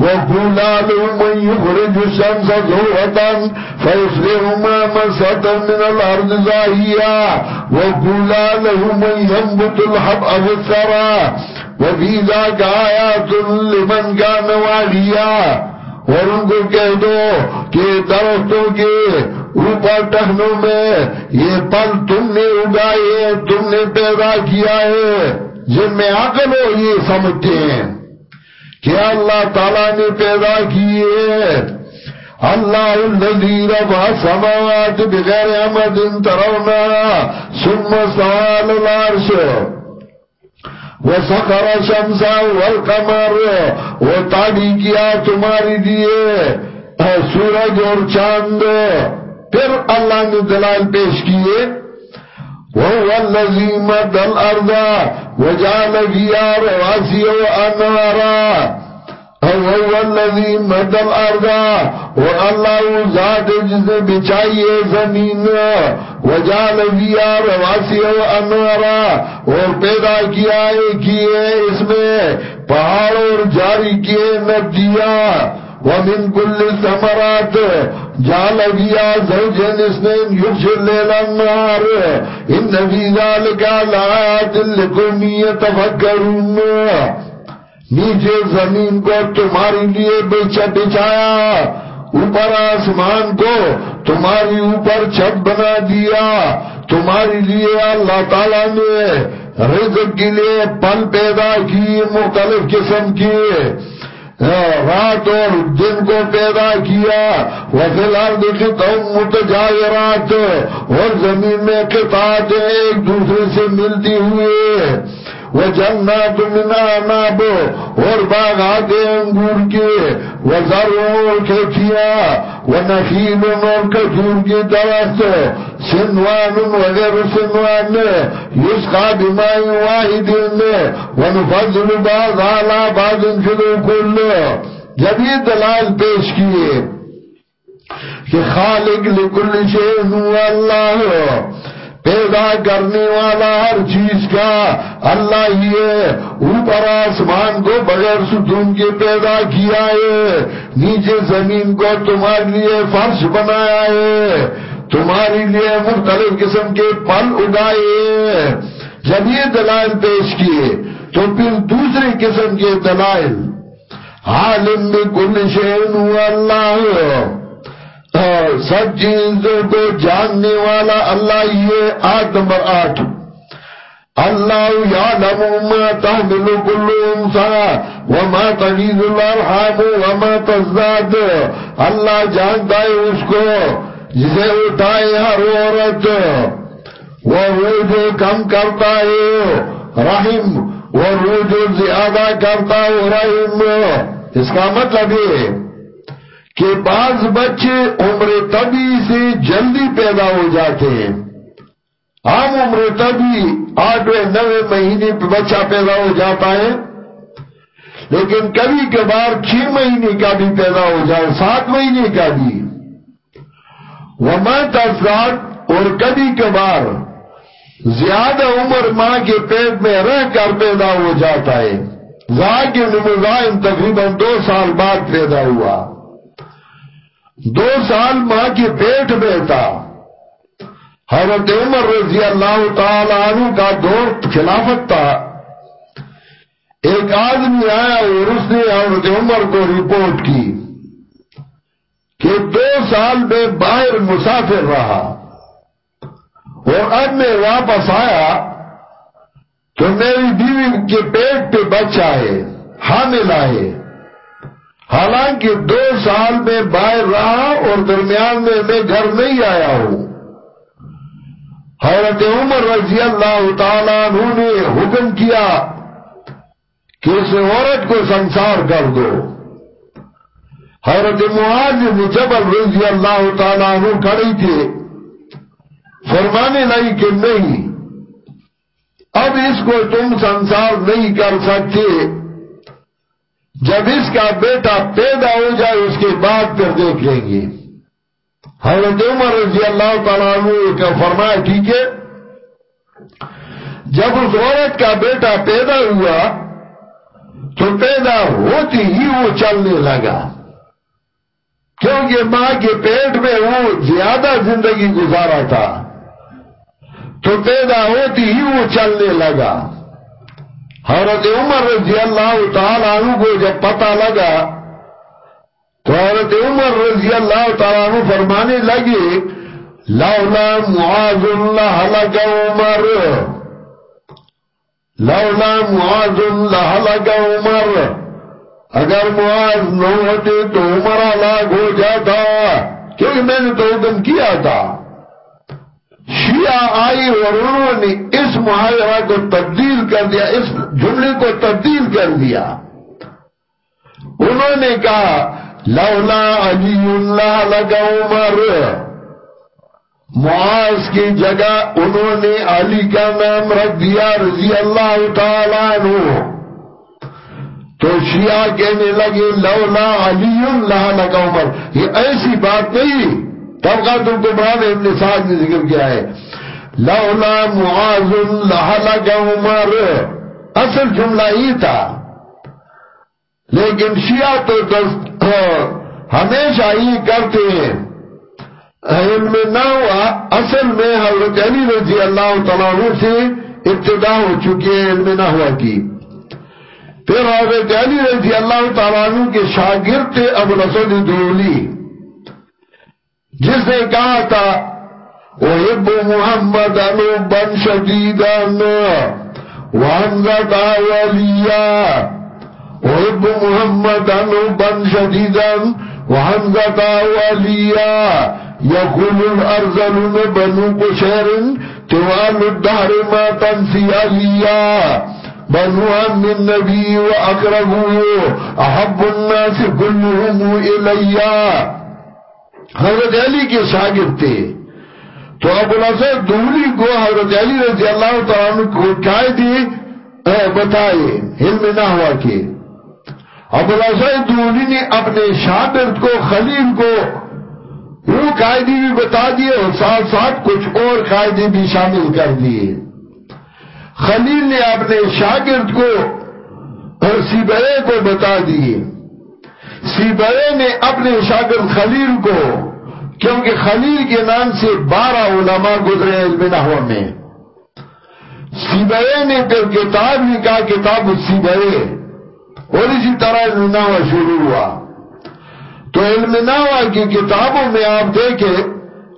وقولا له من يخرج الشمس ضوءة فيصلح ما مسة من الأرض زاهية وقولا له من ينبت الحب أو الثرى وفي ذاك آيات لمن اور ان کو کہہ دو کہ درختوں کے اوپر ٹہنوں میں یہ پل تم نے اگائے، تم نے پیدا کیا ہے، جن میں عقل ہو، یہ سمجھتے ہیں۔ کہ اللہ تعالیٰ نے پیدا کیے اللہ الذي رفع السماوات بغیر عمد ترونا ثم سوال العرش وسخر الشمس والقمر وہ تابی کیا تمہاری دیئے سورج اور چاند۔ پھر اللہ نے دلائل پیش کیے۔ وهو الذي مد الأرض وجعل فيها رواسي وأنهارا وهو الذي مد الأرض. والله ذات جس نے بچائی زمین. وجعل فيها رواسي وأنهارا اور پیدا کیا ہے کیے اس میں پہاڑ اور جاری کیے ندیاں ومن كل الثمرات جعل فيها زوجين اثنين يغشي الليل النهار ان في ذلك لآيات لكم يتفكرون نیچے زمین کو تمہاری لیے بچا بچایا اوپر آسمان کو تمہاری اوپر چھت بنا دیا۔ تمہاری لیے اللہ تعالیٰ نے رزق کے لیے پل پیدا کی مختلف قسم کی رات اور دن کو پیدا کیا وہ فی الحال دیکھے متجاورات، اور زمین میں قطعات ایک دوسرے سے ملتی ہوئے۔ وجنات من عناب اور باغات انگور کے. وزروں کھیتیا ونخیل اور کجور کی درست سنوان وغیر سنوان. یسقا بمائی واحد. ونفضل بعض علا بعض فلو کل جب یہ دلال پیش کیے کہ خالق لکل شئن شیئن اللہ. پیدا کرنے والا ہر چیز کا اللہ ہی ہے۔ اوپر آسمان کو بغیر ستون کے پیدا کیا ہے۔ نیچے زمین کو تمہارے لیے فرش بنایا ہے۔ تمہاری لیے مختلف قسم کے پل اگائے جب یہ دلائل پیش کیے تو پھر دوسری قسم کے دلائل۔ عالم کل شہن اللہ۔ سب چیزوں کو جاننے والا اللہ یہ آٹھ نمبر آٹھ۔ اللہ یعلم ما تحمل کل انسا وما تغیز الارحام وما تزداد۔ اللہ جانتا ہے اس کو، جسے اٹھائے ہر عورت۔ وہ وہ جو کم کرتا ہے، رحم۔ وہ وہ جو زیادہ کرتا ہے، رحم۔ اس کا مطلب یہ کہ بعض بچے عمر طبی سے جلدی پیدا ہو جاتے ہیں۔ عام عمر طبی آٹھویں نوے مہینے پہ بچہ پیدا ہو جاتا ہے، لیکن کبھی کبھار چھ مہینے کا بھی پیدا ہو جائے، سات مہینے کا بھی۔ وہ افراد اور کبھی کبھار زیادہ عمر ماں کے پیٹ میں رہ کر پیدا ہو جاتا ہے۔ کے نمائن تقریباً دو سال بعد پیدا ہوا۔ دو سال ماں کے پیٹ میں تھا۔ حضرت عمر رضی اللہ تعالی عنہ کا دور خلافت تھا۔ ایک آدمی آیا اور اس نے حضرت عمر کو رپورٹ کی کہ دو سال میں باہر مسافر رہا۔ اور اب میں واپس آیا تو میری بیوی کے پیٹ پہ بچہ ہے، حامل آئے حالانکہ دو سال میں باہر رہا اور درمیان میں میں گھر نہیں آیا ہوں۔ حضرت عمر رضی اللہ تعالیٰ عنہ نے حکم کیا کہ اس عورت کو سنسار کر دو۔ حضرت معاذ جبل رضی اللہ تعالیٰ عنہ کھڑی تھے۔ فرمانے نہیں کہ نہیں، اب اس کو تم سنسار نہیں کر سکتے۔ جب اس کا بیٹا پیدا ہو جائے، اس کے بعد پھر دیکھ لیں گے۔ حضرت عمر رضی اللہ تعالیٰ عنہ فرمایا، ٹھیک ہے۔ جب اس عورت کا بیٹا پیدا ہوا، تو پیدا ہوتی ہی وہ چلنے لگا۔ کیونکہ ماں کے پیٹ میں وہ زیادہ زندگی گزارا تھا، تو پیدا ہوتی ہی وہ چلنے لگا۔ حضرت عمر رضی اللہ تعالیٰ عنہ کو جب پتا لگا تو حضرت عمر رضی اللہ تعالیٰ عنہ فرمانے لگے، لولا معاذ اللہ لگا عمر۔ لولا معاذ لہلک عمر۔ اگر معاذ نہ ہوتے تو عمر ہلاک ہو جاتا۔ کیونکہ میں نے تو حکم کیا تھا؟ شیعہ آئی اور انہوں نے اس محاورہ کو تبدیل کر دیا، اس جملے کو تبدیل کر دیا۔ انہوں نے کہا، لولا علی اللہ لگا عمر۔ معاذ کی جگہ انہوں نے علی کا نام رکھ دیا، رضی اللہ تعالیٰ عنہ۔ تو شیعہ کہنے لگے، لولا علی اللہ لگا عمر۔ یہ ایسی بات نہیں۔ تب کا تم کو نے نے ذکر کیا ہے۔ لولا معاذ اللہ لگا عمر اصل جملہ ہی تھا۔ لیکن شیعہ تو ہمیشہ ہی کرتے ہیں۔ علم نہ ہوا، اصل میں حضرت علی رضی اللہ تعالیٰ سے ابتدا ہو چکی ہے علم نہ ہوا کی پھر حضرت علی رضی اللہ تعالیٰ کے شاگرد تھے ابو الاسد دولی جس نے کہا تھا وحب محمد انو بن شدیدن وحمزت آولیا وحب محمد انو بن شدیدن وحمزت آولیا یقول الارزلون بنو قشیر توال الدهر ما تنسی علیا بنو ام النبی و اقربو احب الناس کلهم الیا حضرت علی کے شاگرد تھے۔ تو ابو الاسد دولی کو حضرت علی رضی اللہ تعالیٰ کو قائدی بتائے، علم نہ ہوا کہ۔ ابو الاسد دولی نے اپنے شاگرد کو، خلیل کو وہ قائدی بھی بتا دیے اور ساتھ ساتھ کچھ اور قائدے بھی شامل کر دیے۔ خلیل نے اپنے شاگرد کو اور سیبرے کو بتا دیے۔ سیبرے نے اپنے شاگرد خلیل کو، کیونکہ خلیل کے نام سے بارہ علماء گزرے علم نحو میں۔ سیبرے نے پھر کتاب لکھا کتاب سیبرے اور اسی طرح علم نحو شروع ہوا۔ تو علم ناوہ کی کتابوں میں آپ دیکھیں،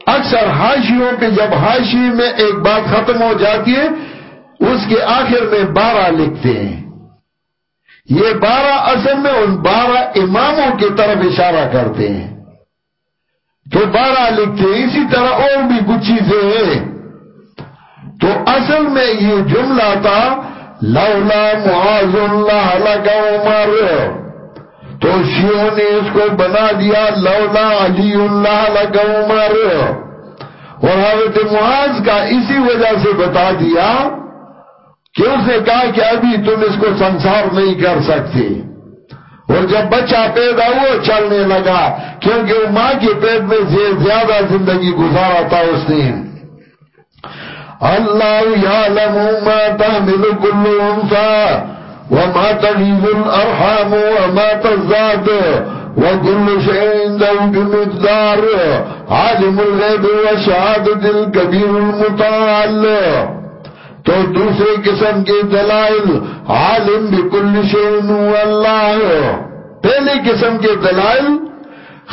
اکثر حاشیوں پہ جب حاشی میں ایک بات ختم ہو جاتی ہے، اس کے آخر میں بارہ لکھتے ہیں۔ یہ بارہ اصل میں ان بارہ اماموں کی طرف اشارہ کرتے ہیں۔ تو بارہ لکھتے ہیں، اسی طرح اور بھی کچھ چیزیں ہیں۔ تو اصل میں یہ جملہ تھا، لولا معاذ اللہ لگا عمر۔ تو شیعوں نے اس کو بنا دیا، لولا علی اللہ لگا عمر۔ اور حضرت معاذ کا اسی وجہ سے بتا دیا کہ اس نے کہا کہ ابھی تم اس کو سنسار نہیں کر سکتے اور جب بچہ پیدا ہوا، چلنے لگا، کیونکہ وہ ماں کے پیٹ میں سے زیادہ زندگی گزارا تھا اس نے۔ اللہ یعلم ما تحمل کل انسا وما تغیب الارحام وما تزاد وكل شيء عنده بمقدار، عالم الغيب وشهادة الكبير المتعال۔ تو دوسرے قسم کے دلائل عالم بکل شین اللہ پہلی قسم کے دلائل،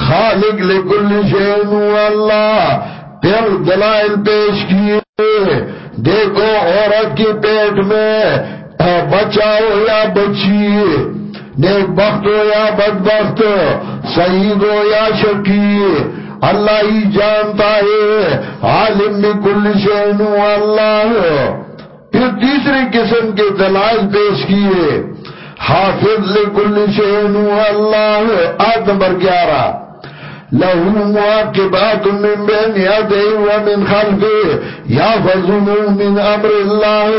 خالق لکل شین اللہ پھر دلائل پیش کیے۔ دیکھو عورت کی پیٹ میں بچہ ہو یا بچی؟ نیک بخت ہو یا بدبخت؟ سعید ہو یا شکی؟ اللہ ہی جانتا ہے، عالم بکل شین اللہ پھر تیسری قسم کے دلائل پیش کیے۔ حافظ لکل شہن اللہ، آیت نمبر گیارہ۔ لہو معاقبات من بین یادے ومن خلفے یا فضنو من امر اللہ،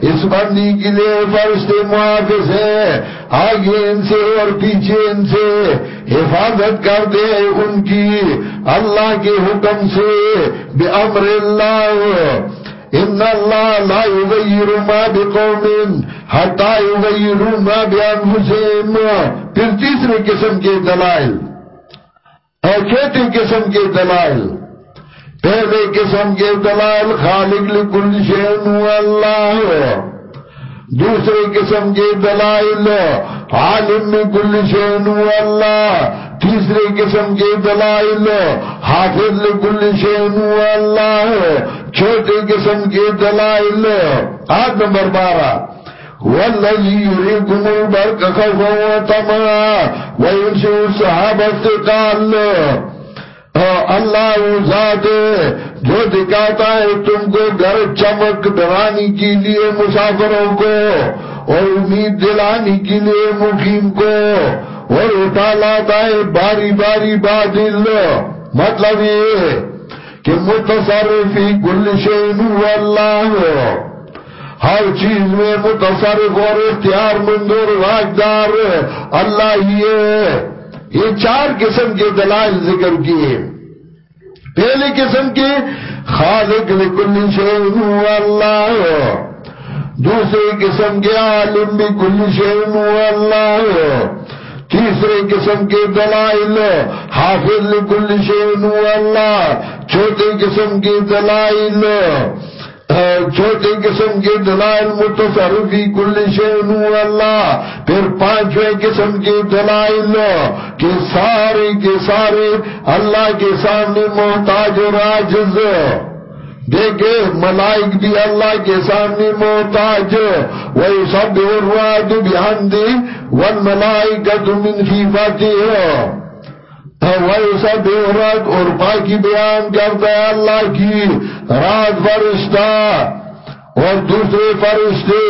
اس بندی کے لیے فرشتے محافظ ہیں۔ آگے ان سے اور پیچھے ان سے حفاظت کر دے ان کی، اللہ کے حکم سے، بے امر اللہ۔ ان اللہ لا یغیر ما بقوم حتی یغیر ما بانفسهم پھر تیسری قسم کے دلائل اور چوتھی قسم کے دلائل۔ پہلے قسم کے دلائل خالق لکل شین اللہ۔ دوسرے قسم کے دلائل عالم کل شین اللہ۔ تیسرے قسم کے دلائل حافظ لکل شین اللہ۔ چھوٹے قسم کے دلائل۔ آج نمبر بارہ۔ والذی یریکم البرق خوفا و تما وینشو صحاب اللہ ذات جو دکھاتا ہے تم کو گھر چمک ڈرانی کے لیے مسافروں کو اور امید دلانی کے لیے مقیم کو اور اٹھا لاتا ہے باری باری بادل۔ مطلب یہ کہ متصرفی کل شین اللہ ہر چیز میں متصرف اور اختیار مندور راجدار اللہ ہی ہے. یہ چار قسم کے دلائل ذکر کیے. پہلی قسم کی خالق لکل شین اللہ دوسری قسم کے عالم بھی کل شین اللہ تیسرے قسم کے دلائل، حافظ لکل شین اللہ، چوتھے قسم کے دلائل چوتھے قسم کے دلائل متصرفی کل شین اللہ، پھر پانچویں قسم کے دلائل، کہ سارے کے سارے اللہ کے سامنے محتاج و راجز۔ دیکھے ملائک بھی اللہ کے سامنے محتاج وہی سب الراد بحمدی والملائکت من خیفاتی ہے وہی سب الراد اور پاکی بیان کرتا ہے اللہ کی۔ رات فرشتہ اور دوسرے فرشتے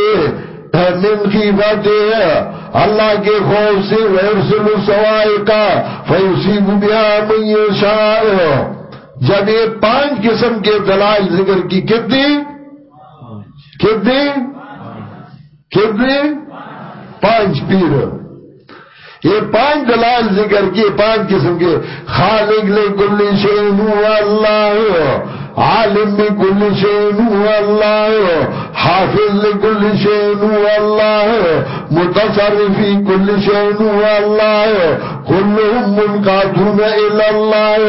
من خیفاتی ہے اللہ کے خوف سے ویرسل سوائی کا بیان من یشاء جب یہ پانچ قسم کے دلائل ذکر کی کتنی کتنی کتنی پانچ پیر۔ یہ پانچ دلائل ذکر کی پانچ قسم کے۔ خالق لکل کل شین اللہ۔ عالم بكل شيء هو الله حافظ لكل شيء هو الله متصرف في كل شيء هو الله كلهم منقادون الى الله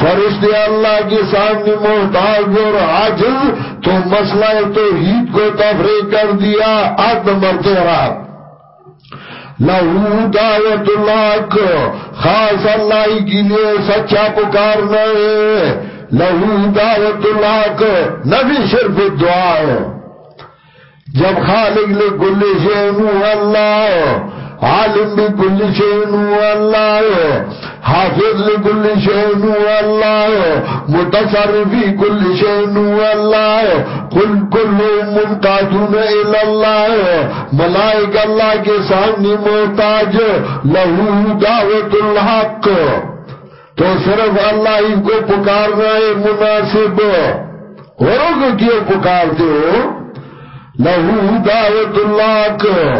فرشتے اللہ کے سامنے محتاج اور عاجز، تو مسئلہ توحید کو تفریح کر دیا آٹھ نمبر تیرہ لہو دعوت اللہ خاص اللہ کے لیے سچا پکارنا ہے۔ لہو دعوت اللہ کو، نبی صرف دعا ہے۔ جب خالق لے گل شین اللہ عالم بھی گل شین اللہ حافظ لے گل شین اللہ متصرفی گل شین اللہ قل کل منتاجون الاللہ ملائک اللہ کے سامنے محتاج، لہو دعوت الحق۔ تو صرف اللہ ان کو پکارنا ہے، مناسب۔ اوروں کو کیوں پکارتے ہو؟ لہو دعوت اللہ۔ کو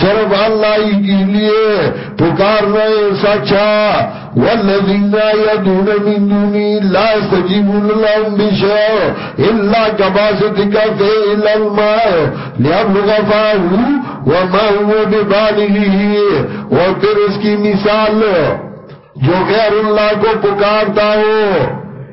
صرف اللہ کے لیے پکار رہے سچا۔ والذین یدون من دونی لا استجیبون لهم بشیء الا کباسط کفیل الماء لیبلغ فاہو وما هو ببالغه۔ اور پھر اس کی مثال جو غیر اللہ کو پکارتا ہو۔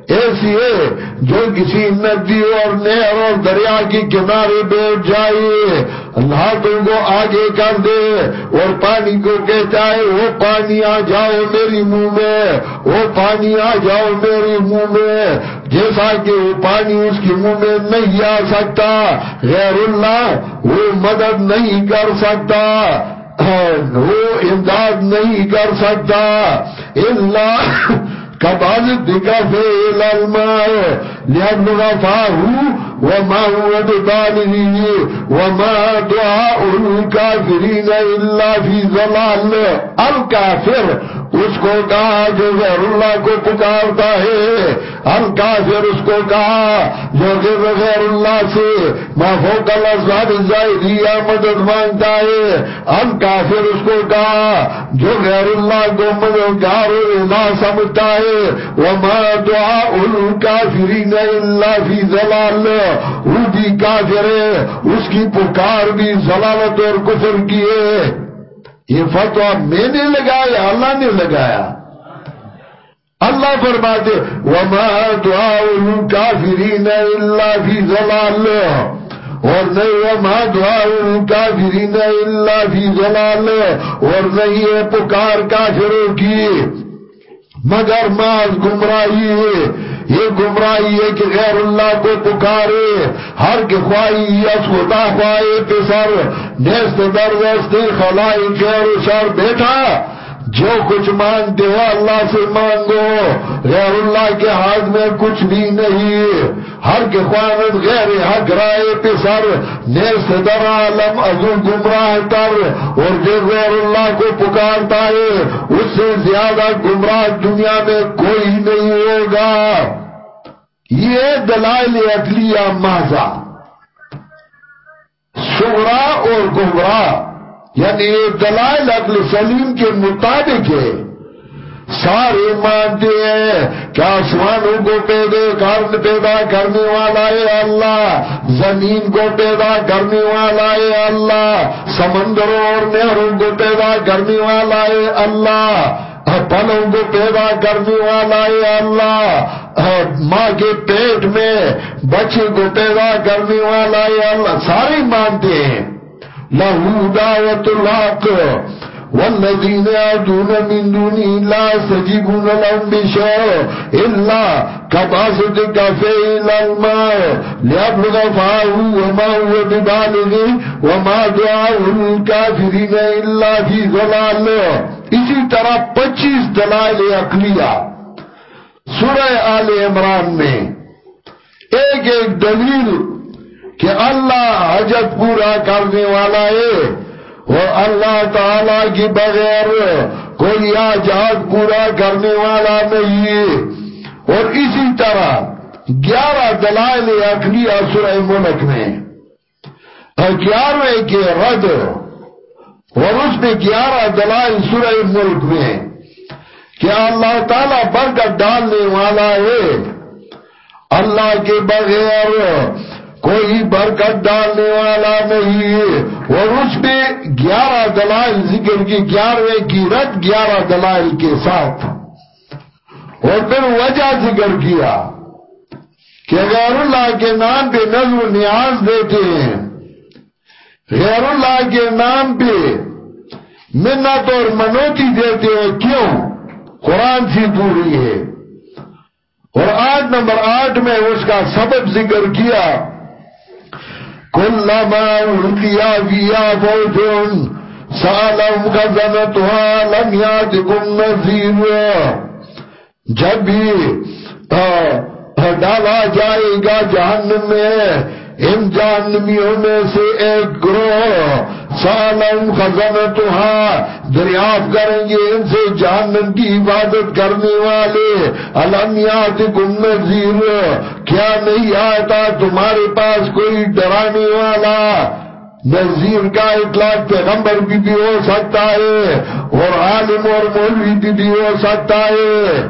ایسی ہے، جو کسی ندی اور نہر اور دریا کی کنارے بیٹھ جائے۔ اللہ تم کو آگے کر دے اور پانی کو کہتا ہے، وہ پانی آ جاؤ میری منہ میں، وہ پانی آ جاؤ میری منہ میں۔ جیسا کہ وہ پانی اس کی منہ میں نہیں آ سکتا، غیر اللہ وہ مدد نہیں کر سکتا۔ وہ امداد نہیں کر سکتا۔ اللہ کباز في إلى الماء ليبلغ فاه وما هو ببالغه وما دعاء الكافرين إلا في ظلال۔ الكافر اس کو کہا جو غیر اللہ کو پکارتا ہے ہم کافر اس کو کہا، جو غیر اللہ سے محفوق اللہ ظاہریہ مدد مانگتا ہے ہم کافر اس کو کہا، جو غیر اللہ کو مددگار نہ سمجھتا ہے، وما دعاء الکافرین الا فی ظلال وہ بھی کافر ہے، اس کی پکار بھی ظلالت اور کفر کی ہے۔ یہ فتوہ میں نے لگایا، اللہ نے لگایا۔ اللہ فرماتے، وما دعاء الكافرین الا فی ظلال اور نہیں، وما دعاء الكافرین الا فی ظلال اور نہیں ہے پکار کافروں کی۔ مگر ماز گمراہی ہے۔ یہ گمراہی ہے کہ غیر اللہ کو پکارے، ہر کے خواہی یس خدا خواہی پسر نیست دروست خلائی خیر شر بیٹھا۔ جو کچھ مانگتے ہو اللہ سے مانگو۔ غیر اللہ کے ہاتھ میں کچھ بھی نہیں۔ ہر کے خوانت غیر حق رائے پہ سر۔ نیس در عالم ازو گمراہ تر۔ اور جو غیر اللہ کو پکارتا ہے، اس سے زیادہ گمراہ دنیا میں کوئی نہیں ہوگا۔ یہ دلائل اقلیہ مازا سغرا اور گمراہ۔ یعنی دلائل عقل سلیم کے مطابق ہے۔ سارے مانتے ہیں کہ آسمانوں کو پیدا پیدا کرنے والا ہے اللہ، زمین کو پیدا کرنے والا ہے اللہ، سمندروں اور نہروں کو پیدا کرنے والا ہے اللہ پلوں کو پیدا کرنے والا ہے اللہ، ماں کے پیٹ میں بچے کو پیدا کرنے والا ہے اللہ، سارے مانتے ہیں۔ له دعوة الحق والذين يعدون من دونه لا سجيبون لهم بشيء إلا كباسط كفي إلى الماء ليبلغ فاه وما هو ببالغه وما دعاء الكافرين إلا في ظلال اسی طرح پچیس دلائل اقلیہ سورہ آل عمران میں ایک ایک دلیل کہ اللہ حجت پورا کرنے والا ہے۔ اور اللہ تعالی کی بغیر کوئی آجاد پورا کرنے والا نہیں ہے۔ اور اسی طرح گیارہ دلائل اخلی سورہ ملک میں گیارہویں کے رد اور اس میں گیارہ دلائل سورہ ملک میں کیا اللہ تعالیٰ برکت ڈالنے والا ہے۔ اللہ کے بغیر کوئی برکت ڈالنے والا نہیں ہے۔ اور اس میں گیارہ دلائل ذکر کی، گیارہویں کی رد، گیارہ دلائل کے ساتھ۔ اور پھر وجہ ذکر کیا کہ غیر اللہ کے نام پہ نظر نیاز دیتے ہیں۔ غیر اللہ کے نام پہ منت اور منوتی دیتے ہیں۔ کیوں؟ قرآن سی دوری ہے۔ اور آٹھ نمبر آٹھ میں اس کا سبب ذکر کیا كلما ألقي فيها فوج سالم خزنتها لم يأتكم نذير جب بھی ڈالا جائے گا جہنم میں ان جہنمیوں میں سے ایک گروہ سالم خزنتہا دریافت کریں گے ان سے جہنم کی عبادت کرنے والے۔ علمیات گم نظیر کیا نہیں آتا تمہارے پاس کوئی ڈرانے والا؟ نظیر کا اطلاق پیغمبر بھی بھی ہو سکتا ہے اور عالم اور مولوی بھی بھی ہو سکتا ہے۔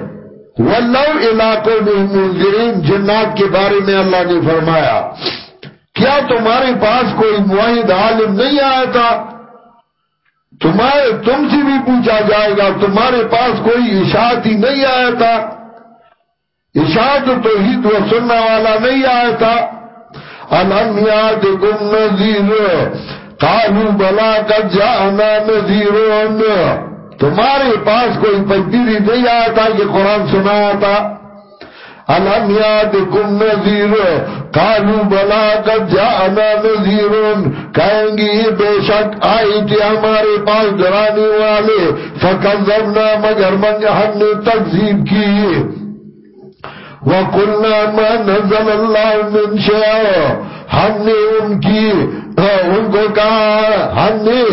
واللو علاقوں میں منظرین جنات کے بارے میں اللہ نے فرمایا۔ کیا تمہارے پاس کوئی معاہد عالم نہیں آیا تھا؟ تمہارے تم سے بھی پوچھا جائے گا، تمہارے پاس کوئی اشاعت ہی نہیں آیا تھا؟ اشاعت تو ہی تو سننا والا نہیں آیا تھا؟ المیاد گم نظیر کالو بلا کا جانا نظیر تمہارے پاس کوئی پنجیری نہیں آیا تھا کہ قرآن سنایا تھا۔ الم یادکم نذیر قالو بلا قد جاءنا نذیرون، کہیں گی بے شک آئی تھی ہمارے پاس ڈرانے والے، فکذبنا مگر من ہم نے تکذیب کی۔ وَقُلْنَا مَا نَزَلَ اللَّهُ مِنْ شَيْءٍ، ہم نے ان کی ہاں، ان کو کہا، ہم نے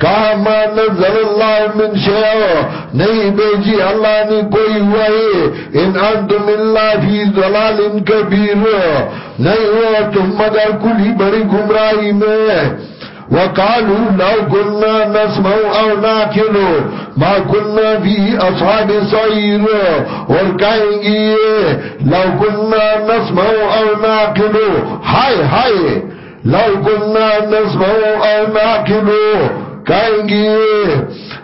کہا ما نزل اللہ من شیع نہیں بیجی، اللہ نے کوئی ہوئی ان انتم اللہ فی ظلال کبیر۔ نہیں ہوا تم مگر کلی بڑی گمراہی میں۔ وقالوا لو كنا نسمع او ناكل ما كنا في اصحاب السعير اور کہیں گے، لو كنا نسمع او ناكل ہائے ہائے، لو كنا نسمع او ناكل کہیں گے۔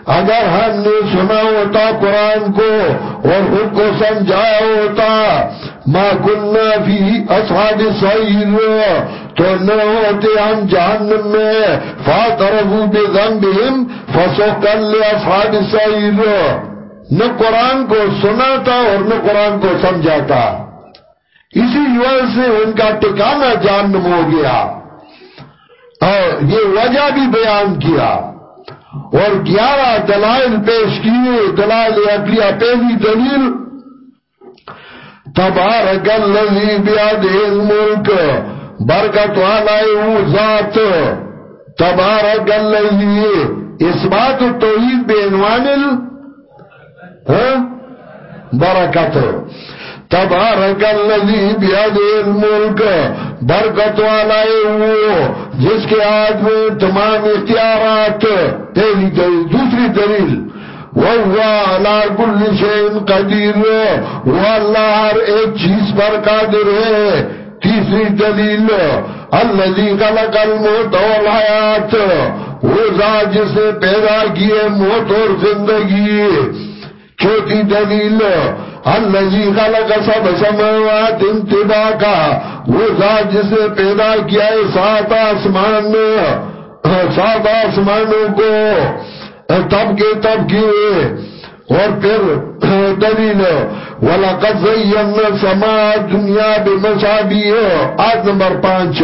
اگر ہم نے سنا ہوتا قرآن کو اور خود کو سمجھایا ہوتا، ما کننا فی اصحاب سعیر تو نہ ہوتے ہم جہنم میں۔ فاترہو بذنبہم فسوکن لے اصحاب سعیر نہ قرآن کو سنا تھا اور نہ قرآن کو سمجھاتا۔ اسی وجہ سے ان کا ٹکانہ جہنم ہو گیا۔ اور یہ وجہ بھی بیان کیا۔ اور گیارہ دلائل پیش کیے، دلائل اقلیہ پہلی دلیل، تبارک اللذی بیاد الملک، برکت والائی ذات، تبارک اللذی اس بات توحید بینوان ہاں؟ برکت تبارک اللذی بیاد الملک، برکت والائے وہ، جس کے آج میں تمام اختیارات پہلی دلیل، دوسری دلیل۔ وَهُوَ عَلَىٰ كُلِّ شَيْءٍ قَدِيرٌ وہ اللہ ہر ایک چیز پر قادر ہے۔ تیسری دلیل الَّذِي خَلَقَ الْمُوتَ وَالْحَيَاةِ وہ ذات جس نے پیدا کیے موت اور زندگی۔ چوتھی دلیل الذي خلق سب سماوات انتباقا وہ ذات جس نے پیدا کیا ہے سات آسمان سات آسمانوں کو۔ تب کے تب کے اور پھر دلیل وَلَقَدْ زَيَّنَّ سَمَا دُنْيَا بِمَشَابِيهِ آیت نمبر پانچ۔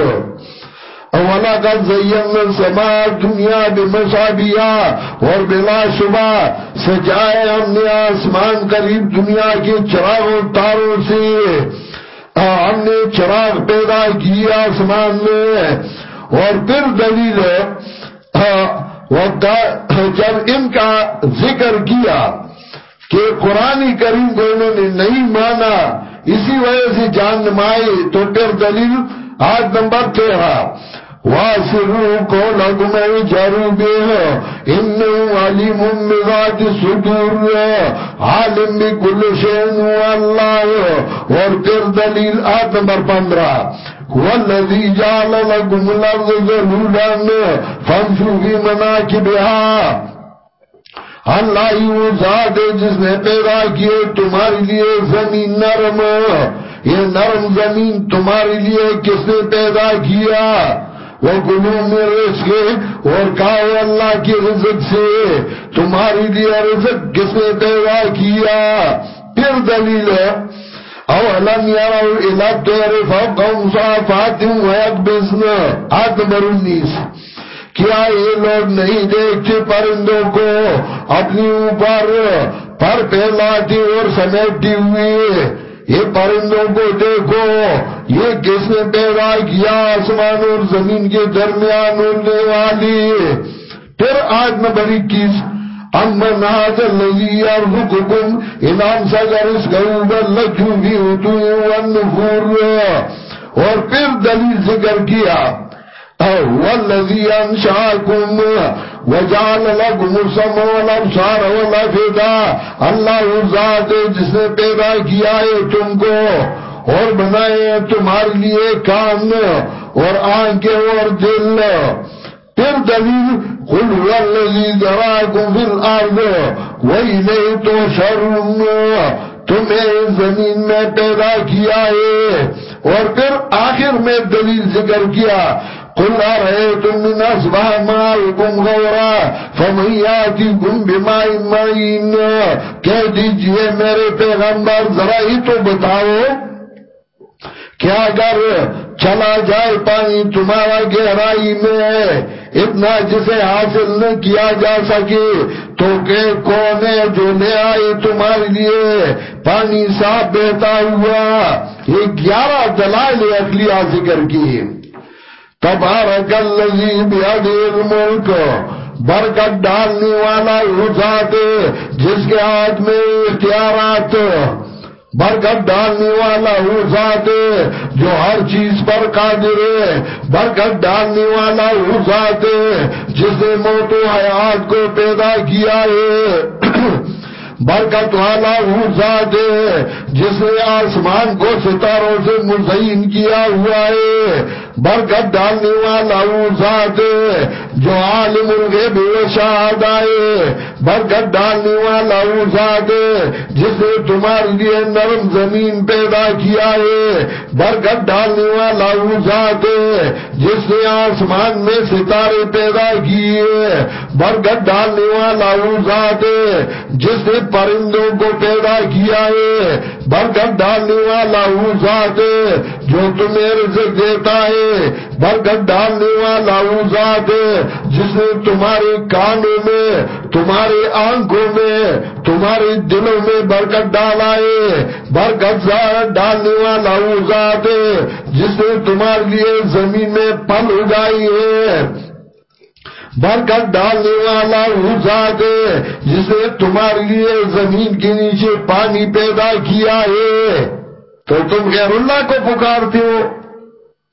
اولا کا زین سما دنیا بمشابیا اور بلا شبہ سجائے ہم نے آسمان قریب دنیا کے چراغوں تاروں سے۔ ہم نے چراغ پیدا کیا آسمان میں۔ اور پھر دلیل جب ان کا ذکر کیا کہ قرآن کریم کو انہوں نے نہیں مانا، اسی وجہ سے جان نمائی تو پھر دلیل آج نمبر تیرہ۔ واسرو کو واسروا قولكم اجروا به انه عليم بذات الصدور عالم بكل شيء هو الله اور پھر دلیل آیت نمبر پندرہ۔ والذي جعل لكم الارض ذلولا فامشوا في مناكبها اللہ ہی وہ ذات ہے جس نے پیدا کیے تمہارے لیے زمین نرم۔ یہ نرم زمین تمہارے لیے کس نے پیدا کیا؟ وہ گلوں میں رزق اور کہو اللہ کی رزق سے تمہاری لیے رزق کس نے پیدا کیا؟ پھر دلیل ہے، اولم یارو الہ تیر فوقم صافاتم ویقبزن آت انیس۔ کیا یہ لوگ نہیں دیکھتے پرندوں کو؟ اپنی اوپر پر پھیلاتی اور سمیٹی ہوئی یہ پرندوں کو دیکھو، یہ کس نے پیدا کیا؟ آسمان اور زمین کے درمیان اڑنے والی۔ پھر آج میں بڑی کس امن هذا الذي يرزقكم ان امسك رزقه بل لجوا في عتو والنفور اور پھر دلیل ذکر کیا والذي انشاكم وجعل لكم السمع والابصار والافئده اللہ ذات ہے جس نے پیدا کیا ہے تم کو اور بنائے تمہارے لیے کان اور آنکھیں اور دل۔ پھر دلیل، قل هو الذي ذراكم في الارض وإليه تحشرون۔ تمہیں زمین میں پیدا کیا ہے۔ اور پھر آخر میں دلیل ذکر کیا۔ قل أرأيتم من أصبح ماؤكم غورا فمن ياتيكم بماء معين کہہ دیجیے میرے پیغمبر، ذرا ہی تو بتاؤ۔ کیا اگر چلا جائے پانی تمہارا گہرائی میں اتنا جسے حاصل نہ کیا جا سکے، تو کہ کون ہے جو لے آئے تمہارے لیے پانی صاف بہتا ہوا، یہ گیارہ دلائل اقلیہ ذکر کی تبارک اللذی بیادی الملک، برکت ڈالنے والا ذات جس کے ہاتھ میں اختیارات، برکت ڈالنے والا وہ ذات جو ہر چیز پر قادر ہے، برکت ڈالنے والا وہ جس نے موت و حیات کو پیدا کیا ہے۔ برکت والا وہ جس نے آسمان کو ستاروں سے مزین کیا ہوا ہے، برکت ڈالنے والا ذات جو عالم الغیب و شہاد آئے برکت ڈالنے والا ذات جس نے تمہارے لیے نرم زمین پیدا کیا ہے۔ برکت ڈالنے والا ذات جس نے آسمان میں ستارے پیدا کیے۔ برکت ڈالنے والا ذات جس نے پرندوں کو پیدا کیا ہے۔ برکت ڈالنے والا وہ ذات ہے جو تمہیں رزق دیتا ہے۔ برکت ڈالنے والا وہ ذات، جس نے تمہارے کانوں میں، تمہارے آنکھوں میں، تمہارے دلوں میں برکت ڈالا ہے۔ برکت ڈالنے والا وہ ذات، جس نے تمہارے لیے زمین میں پل اگائی ہے برکت ڈالنے والا وہ ذات ہے جس نے تمہارے لیے زمین کے نیچے پانی پیدا کیا ہے۔ تو تم غیر اللہ کو پکارتے ہو۔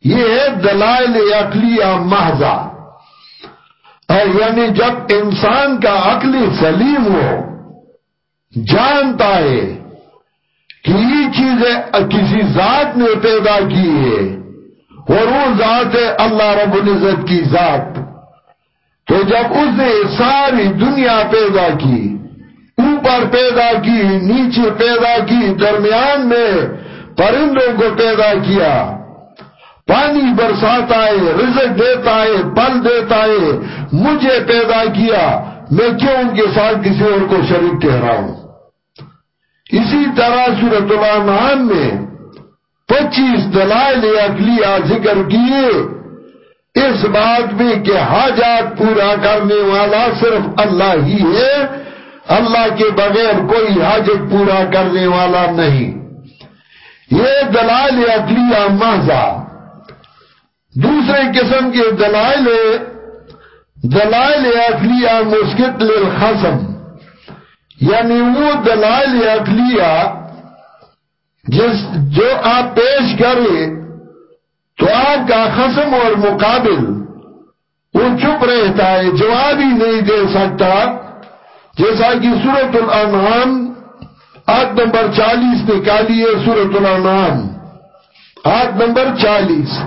یہ ہے دلائل عقلیہ محضہ۔ یعنی جب انسان کا عقلی سلیم ہو، جانتا ہے کہ یہ چیزیں کسی ذات نے پیدا کی ہے، اور وہ ذات ہے اللہ رب العزت کی ذات۔ تو جب اس نے ساری دنیا پیدا کی، اوپر پیدا کی، نیچے پیدا کی، درمیان میں پرندوں کو پیدا کیا، پانی برساتا ہے رزق دیتا ہے پل دیتا ہے مجھے پیدا کیا، میں کیوں ان کے ساتھ کسی اور کو شریک ٹھہراؤں اسی طرح سورت العمان میں پچیس دلائل اقلیہ ذکر کیے۔ اس بات میں کہ حاجات پورا کرنے والا صرف اللہ ہی ہے۔ اللہ کے بغیر کوئی حاجت پورا کرنے والا نہیں۔ یہ دلائل اقلیہ محضہ دوسرے قسم کے دلائل دلائل اقلیہ مسکت للخصم۔ یعنی وہ دلائل اقلیہ جس جو آپ پیش کریں تو آپ کا خصم اور مقابل وہ چپ رہتا ہے، جواب ہی نہیں دے سکتا۔ جیسا کہ سورت الانعام آٹھ نمبر چالیس نکالی ہے سورت الانعام۔ آٹھ نمبر چالیس۔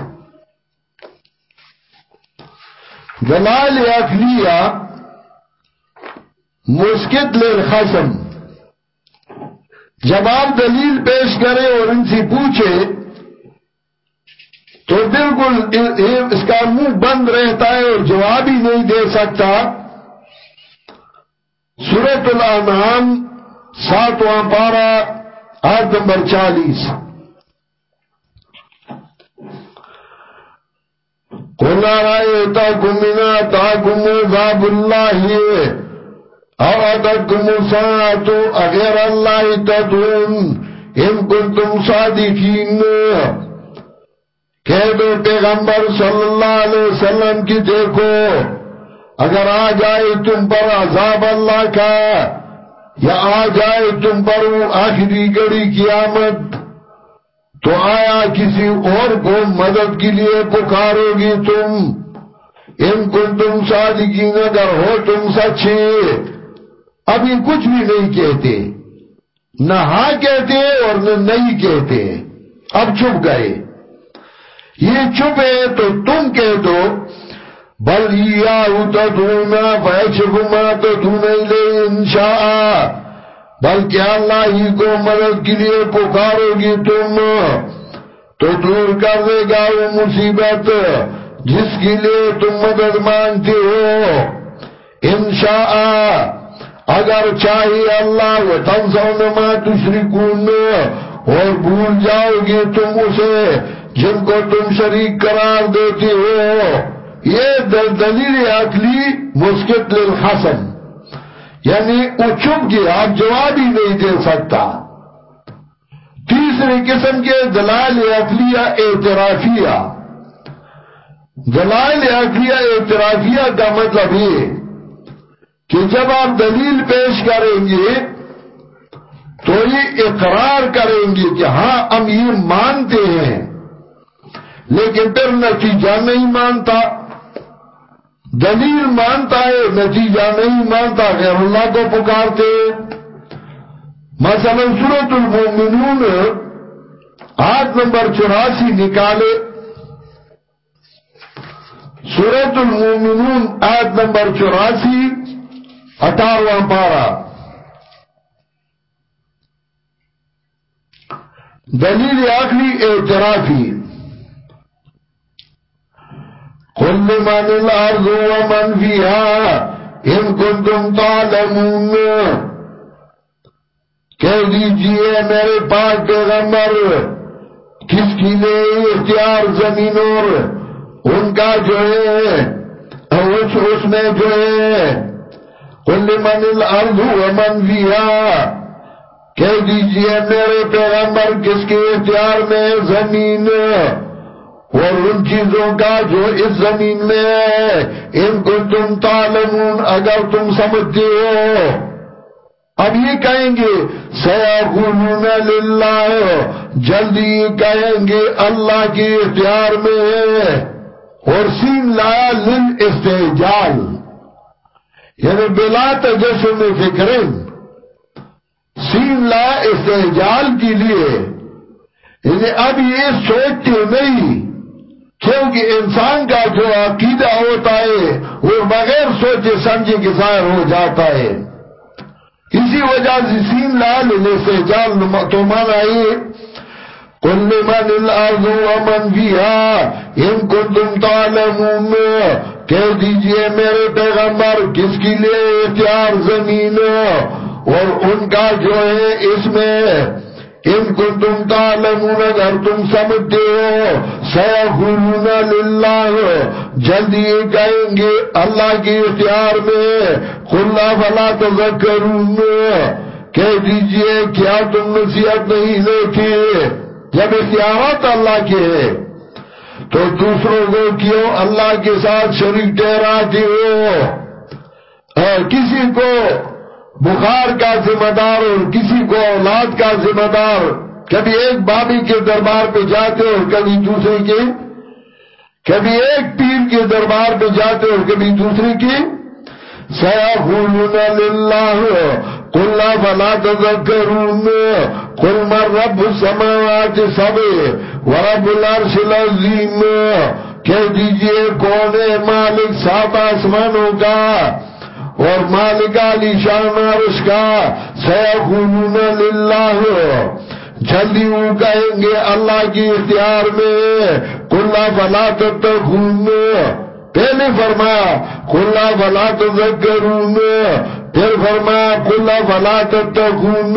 دلال اخلیہ، مسکت للخصم جب آپ دلیل پیش کریں اور ان سے پوچھے تو بالکل اس کا منہ بند رہتا ہے اور جواب ہی نہیں دے سکتا۔ سورت الانعام ساتواں پارہ آٹھ نمبر چالیس۔ قل رأيتكم من آتاكم عذاب الله؟ أو أتتكم ساعة أغير الله تدون ان کنتم صادقین کہہ پیغمبر صلی اللہ علیہ وسلم کی دیکھو، اگر آ جائے تم پر عذاب اللہ کا، یا آ جائے تم پر آخری گڑی قیامت، تو آیا کسی اور کو مدد کے لیے پکارو گی تم؟ ان کو تم صادقین، اگر ہو تم سچے، ابھی کچھ بھی نہیں کہتے، نہ ہاں کہتے اور نہ نہیں کہتے۔ اب چھپ گئے۔ یہ چھپ ہے تو تم کہہ دو بل تدونا فیشف ما تدون لے انشاء۔ بلکہ اللہ ہی کو مدد کے لیے پکارو گی تم۔ تو دور کر دے گا وہ مصیبت جس کے لیے تم مدد مانگتے ہو۔ انشاء۔ اگر چاہیے اللہ وہ تم سو تشرکون اور بھول جاؤ گے تم اسے۔ جن کو تم شریک قرار دیتے ہو، یہ دلیل عقلی مسکت للحسن یعنی وہ چپ گیا آپ جواب ہی نہیں دے سکتا۔ تیسری قسم کے دلائل عقلیہ اعترافیہ۔ دلائل عقلیہ اعترافیہ کا مطلب یہ کہ جب آپ دلیل پیش کریں گے، تو یہ اقرار کریں گے کہ ہاں ہم یہ مانتے ہیں۔ لیکن پھر نتیجہ نہیں مانتا۔ دلیل مانتا ہے، نتیجہ نہیں مانتا، غیر اللہ کو پکارتے۔ مثلا سورت المومنون آٹھ نمبر چوراسی نکالے۔ سورت المومنون آٹھ نمبر چوراسی، اٹھارواں پارہ۔ دلیل آخری، اعترافی۔ قل من الارض ومن فيها ان کنتم تعلمون۔ کہہ دیجیے میرے پاک پیغمبر کس کی لے اختیار زمین اور ان کا جو ہے اس, اس میں جو ہے۔ قل من الارض ومن فيها۔ کہہ دیجیے میرے پیغمبر کس کے اختیار میں زمین؟ اور ان چیزوں کا جو اس زمین میں ہے، ان کو تم تعلمون اگر تم سمجھتے ہو۔ اب یہ کہیں گے سیقولون للہ جلدی کہیں گے، اللہ کے اختیار میں ہے۔ اور سین لایا لل استحجال یعنی بلا تجسم فکرن سین لایا استحجال کے لیے یعنی اب یہ سوچتے نہیں۔ کیونکہ انسان کا جو عقیدہ ہوتا ہے، وہ بغیر سوچے، سمجھے کے ظاہر ہو جاتا ہے۔ اسی وجہ سے سین لال سے جال تو مانا کل من الارض ومن فيها ان کنتم تعلمون۔ کہہ دیجیے میرے پیغمبر، کس کے لیے اختیار زمین؟ اور ان کا جو ہے اس میں ان کو تم تعلمون اگر تم سمجھتے ہو سیخولون للہ جلدی کہیں گے اللہ کی اختیار میں خلا فلا تذکرون کہہ دیجیے، کیا تم نصیحت نہیں لیتے؟ جب اختیارات اللہ کے ہیں، تو دوسروں کو کیوں اللہ کے ساتھ شریک ٹھہراتے ہو؟ کسی کو بخار کا ذمہ دار اور کسی کو اولاد کا ذمہ دار کبھی ایک بابی کے دربار پہ جاتے اور کبھی دوسرے کے، کبھی ایک پیر کے دربار پہ جاتے اور کبھی دوسرے کی سیخولون للہ، قل فلا تذکرون، قل من رب السماوات سبے ورب العرش العظیم۔ کہہ دیجیے کون ہے مالک سات آسمانوں کا۔ اور مالک علی شان عرش کا سیخونون للہ۔ جلدی وہ کہیں گے اللہ کی اختیار میں، کلا فلا تتخون پہلے فرمایا، کلا فلا تذکرون۔ پھر فرمایا، کلا فلا تتخون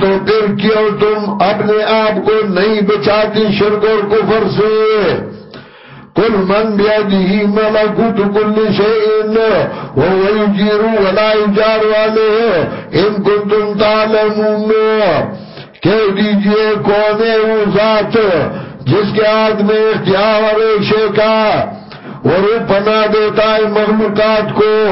تو پھر کیوں تم اپنے آپ کو نہیں بچاتی شرک اور کفر سے؟ قل من بیده ملکوت کل شئین وهو یجیرو ولا يجار عليه. ان کنتم تعلمون، کہہ دیجیے کون ہے وہ ذات جس کے ہاتھ میں اختیار اور ایک کا اور وہ پناہ دیتا ہے مخلوقات کو۔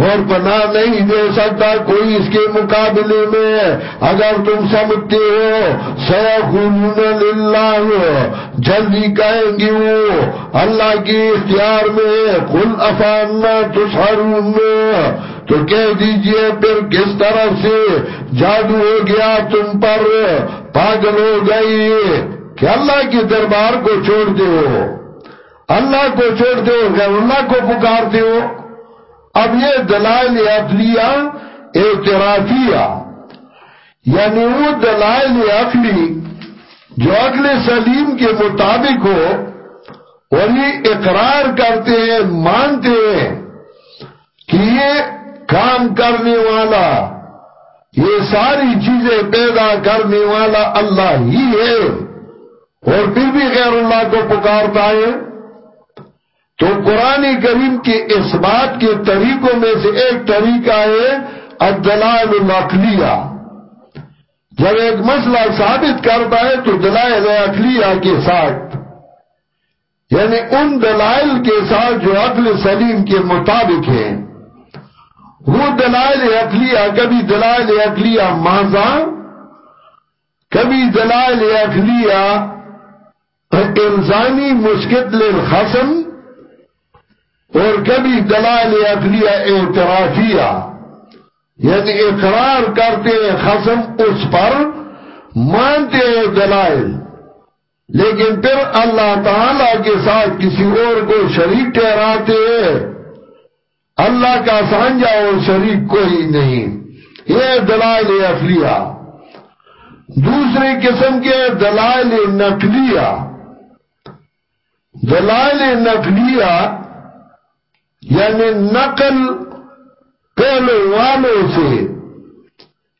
اور پناہ نہیں دے سکتا کوئی اس کے مقابلے میں۔ اگر تم سمجھتے ہو سیخون للہ جلدی کہیں گی وہ۔ اللہ کی اختیار میں کل افاننا تسحرون۔ تو کہہ دیجیے، پھر کس طرح سے جادو ہو گیا تم پر؟ پاگل ہو گئی کہ اللہ کے دربار کو چھوڑ ہو۔ اللہ کو چھوڑ ہو اللہ کو پکارتے ہو۔ اب یہ دلائل عقلیہ اعترافیہ یعنی وہ دلائل عقلی جو عقل سلیم کے مطابق ہو اور یہ اقرار کرتے ہیں، مانتے ہیں کہ یہ کام کرنے والا، یہ ساری چیزیں پیدا کرنے والا اللہ ہی ہے۔ اور پھر بھی غیر اللہ کو پکارتا ہے۔ تو قرآن کریم کے اس بات کے طریقوں میں سے ایک طریقہ ہے الدلائل العقلیہ۔ جب ایک مسئلہ ثابت کرتا ہے تو دلائل اقلیہ کے ساتھ۔ یعنی ان دلائل کے ساتھ جو عقل سلیم کے مطابق ہیں وہ دلائل اقلیہ کبھی دلائل اقلیہ ماضا، کبھی دلائل اقلیہ انسانی مشکل الخصم۔ اور کبھی دلائل اقلیہ اعترافیہ یعنی اقرار کرتے ہیں خسم اس پر مانتے ہیں دلائل لیکن پھر اللہ تعالی کے ساتھ کسی اور کو شریک ٹھہراتے ہیں اللہ کا سانجا اور شریک کوئی نہیں۔ یہ دلائل اقلیہ دوسری قسم کے دلائل نقلیہ۔ دلائل نقلیہ یعنی نقل پہلے والوں سے۔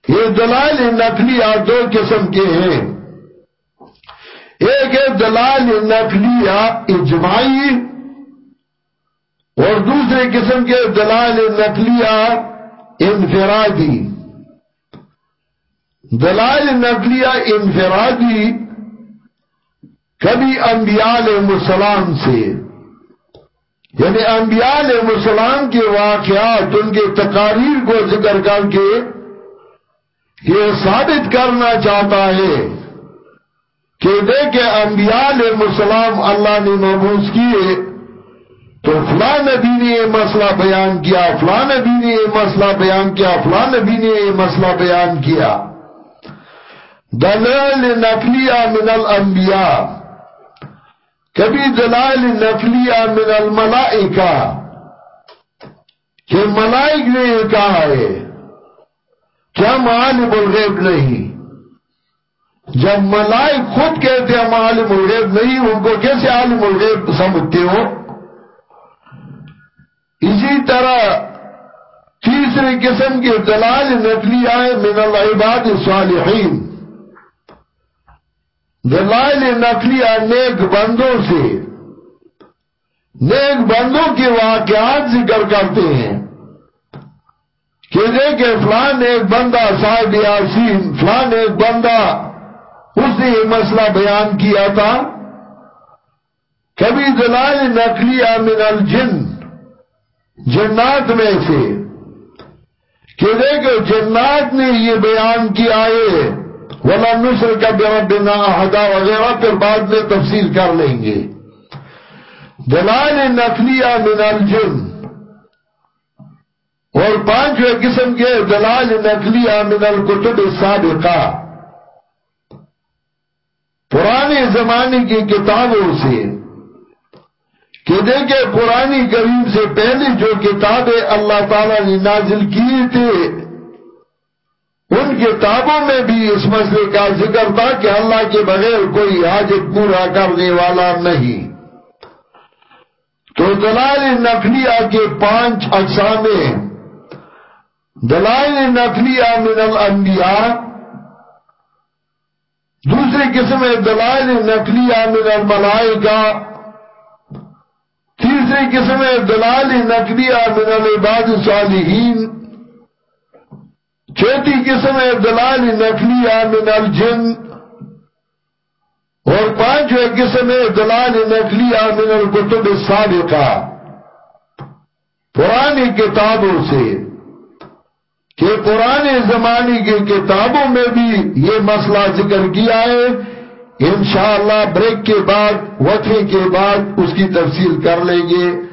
یہ دلائل نقلیہ دو قسم کے ہیں۔ ایک ہے دلائل نقلیہ اجماعی اور دوسرے قسم کے دلائل نقلیہ انفرادی۔ دلائل نقلیہ انفرادی کبھی انبیاء علیہ السلام سے۔ یعنی انبیاء علیہ السلام کے واقعات، ان کے تقاریر کو ذکر کر کے یہ ثابت کرنا چاہتا ہے کہ دیکھیں انبیاء علیہ السلام اللہ نے محبوس کیے تو فلاں نبی نے یہ مسئلہ بیان کیا، فلاں نبی نے یہ مسئلہ بیان کیا، فلاں نبی نے یہ مسئلہ بیان کیا۔ دلال نقلیہ من الانبیاء۔ کبھی دلائل نقلیہ من الملائکہ کہ ملائک نے یہ کہا ہے، کیا معالم الغیب نہیں؟ جب ملائک خود کہتے ہیں معالم الغیب نہیں، ان کو کیسے عالم الغیب سمجھتے ہو؟ اسی طرح تیسری قسم کے دلائل نقلیہ من العباد الصالحین۔ دلائل نقلیہ نیک بندوں سے، نیک بندوں کے واقعات ذکر کرتے ہیں کہ دیکھیں فلان ایک بندہ صاحب یاسین فلان ایک بندہ اس نے یہ مسئلہ بیان کیا تھا، کبھی دلائل نقلیہ من الجن، جنات میں سے، کہ دیکھو جنات نے یہ بیان کیا ہے ولا نصر کا بربنا احدا وغیرہ پھر بعد میں تفصیل کر لیں گے۔ دلائل نقلیہ من الجن۔ اور پانچویں قسم کے دلائل نقلیہ من الکتب السابقہ۔ پرانے زمانے کی کتابوں سے۔ کہ دیکھیں پرانی کریم سے پہلے جو کتابیں اللہ تعالیٰ نے نازل کیے تھے۔ کتابوں میں بھی اس مسئلے کا ذکر تھا کہ اللہ کے بغیر کوئی حاجت پورا کرنے والا نہیں۔ تو دلائل نقلیہ کے پانچ اقسام دلائل نقلیہ من الانبیاء۔ دوسری قسم دلائل نقلیہ من الملائکہ۔ تیسری قسم دلائل نقلیہ من العباد صالحین چوتھی قسم ہے، دلال نقلی من الجن۔ اور پانچویں قسم ہے، دلال نقلی من الکتب السابقہ پرانی کتابوں سے، کہ پرانے زمانے کی کتابوں میں بھی یہ مسئلہ ذکر کیا ہے۔ انشاءاللہ بریک کے بعد، وقفے کے بعد اس کی تفصیل کر لیں گے۔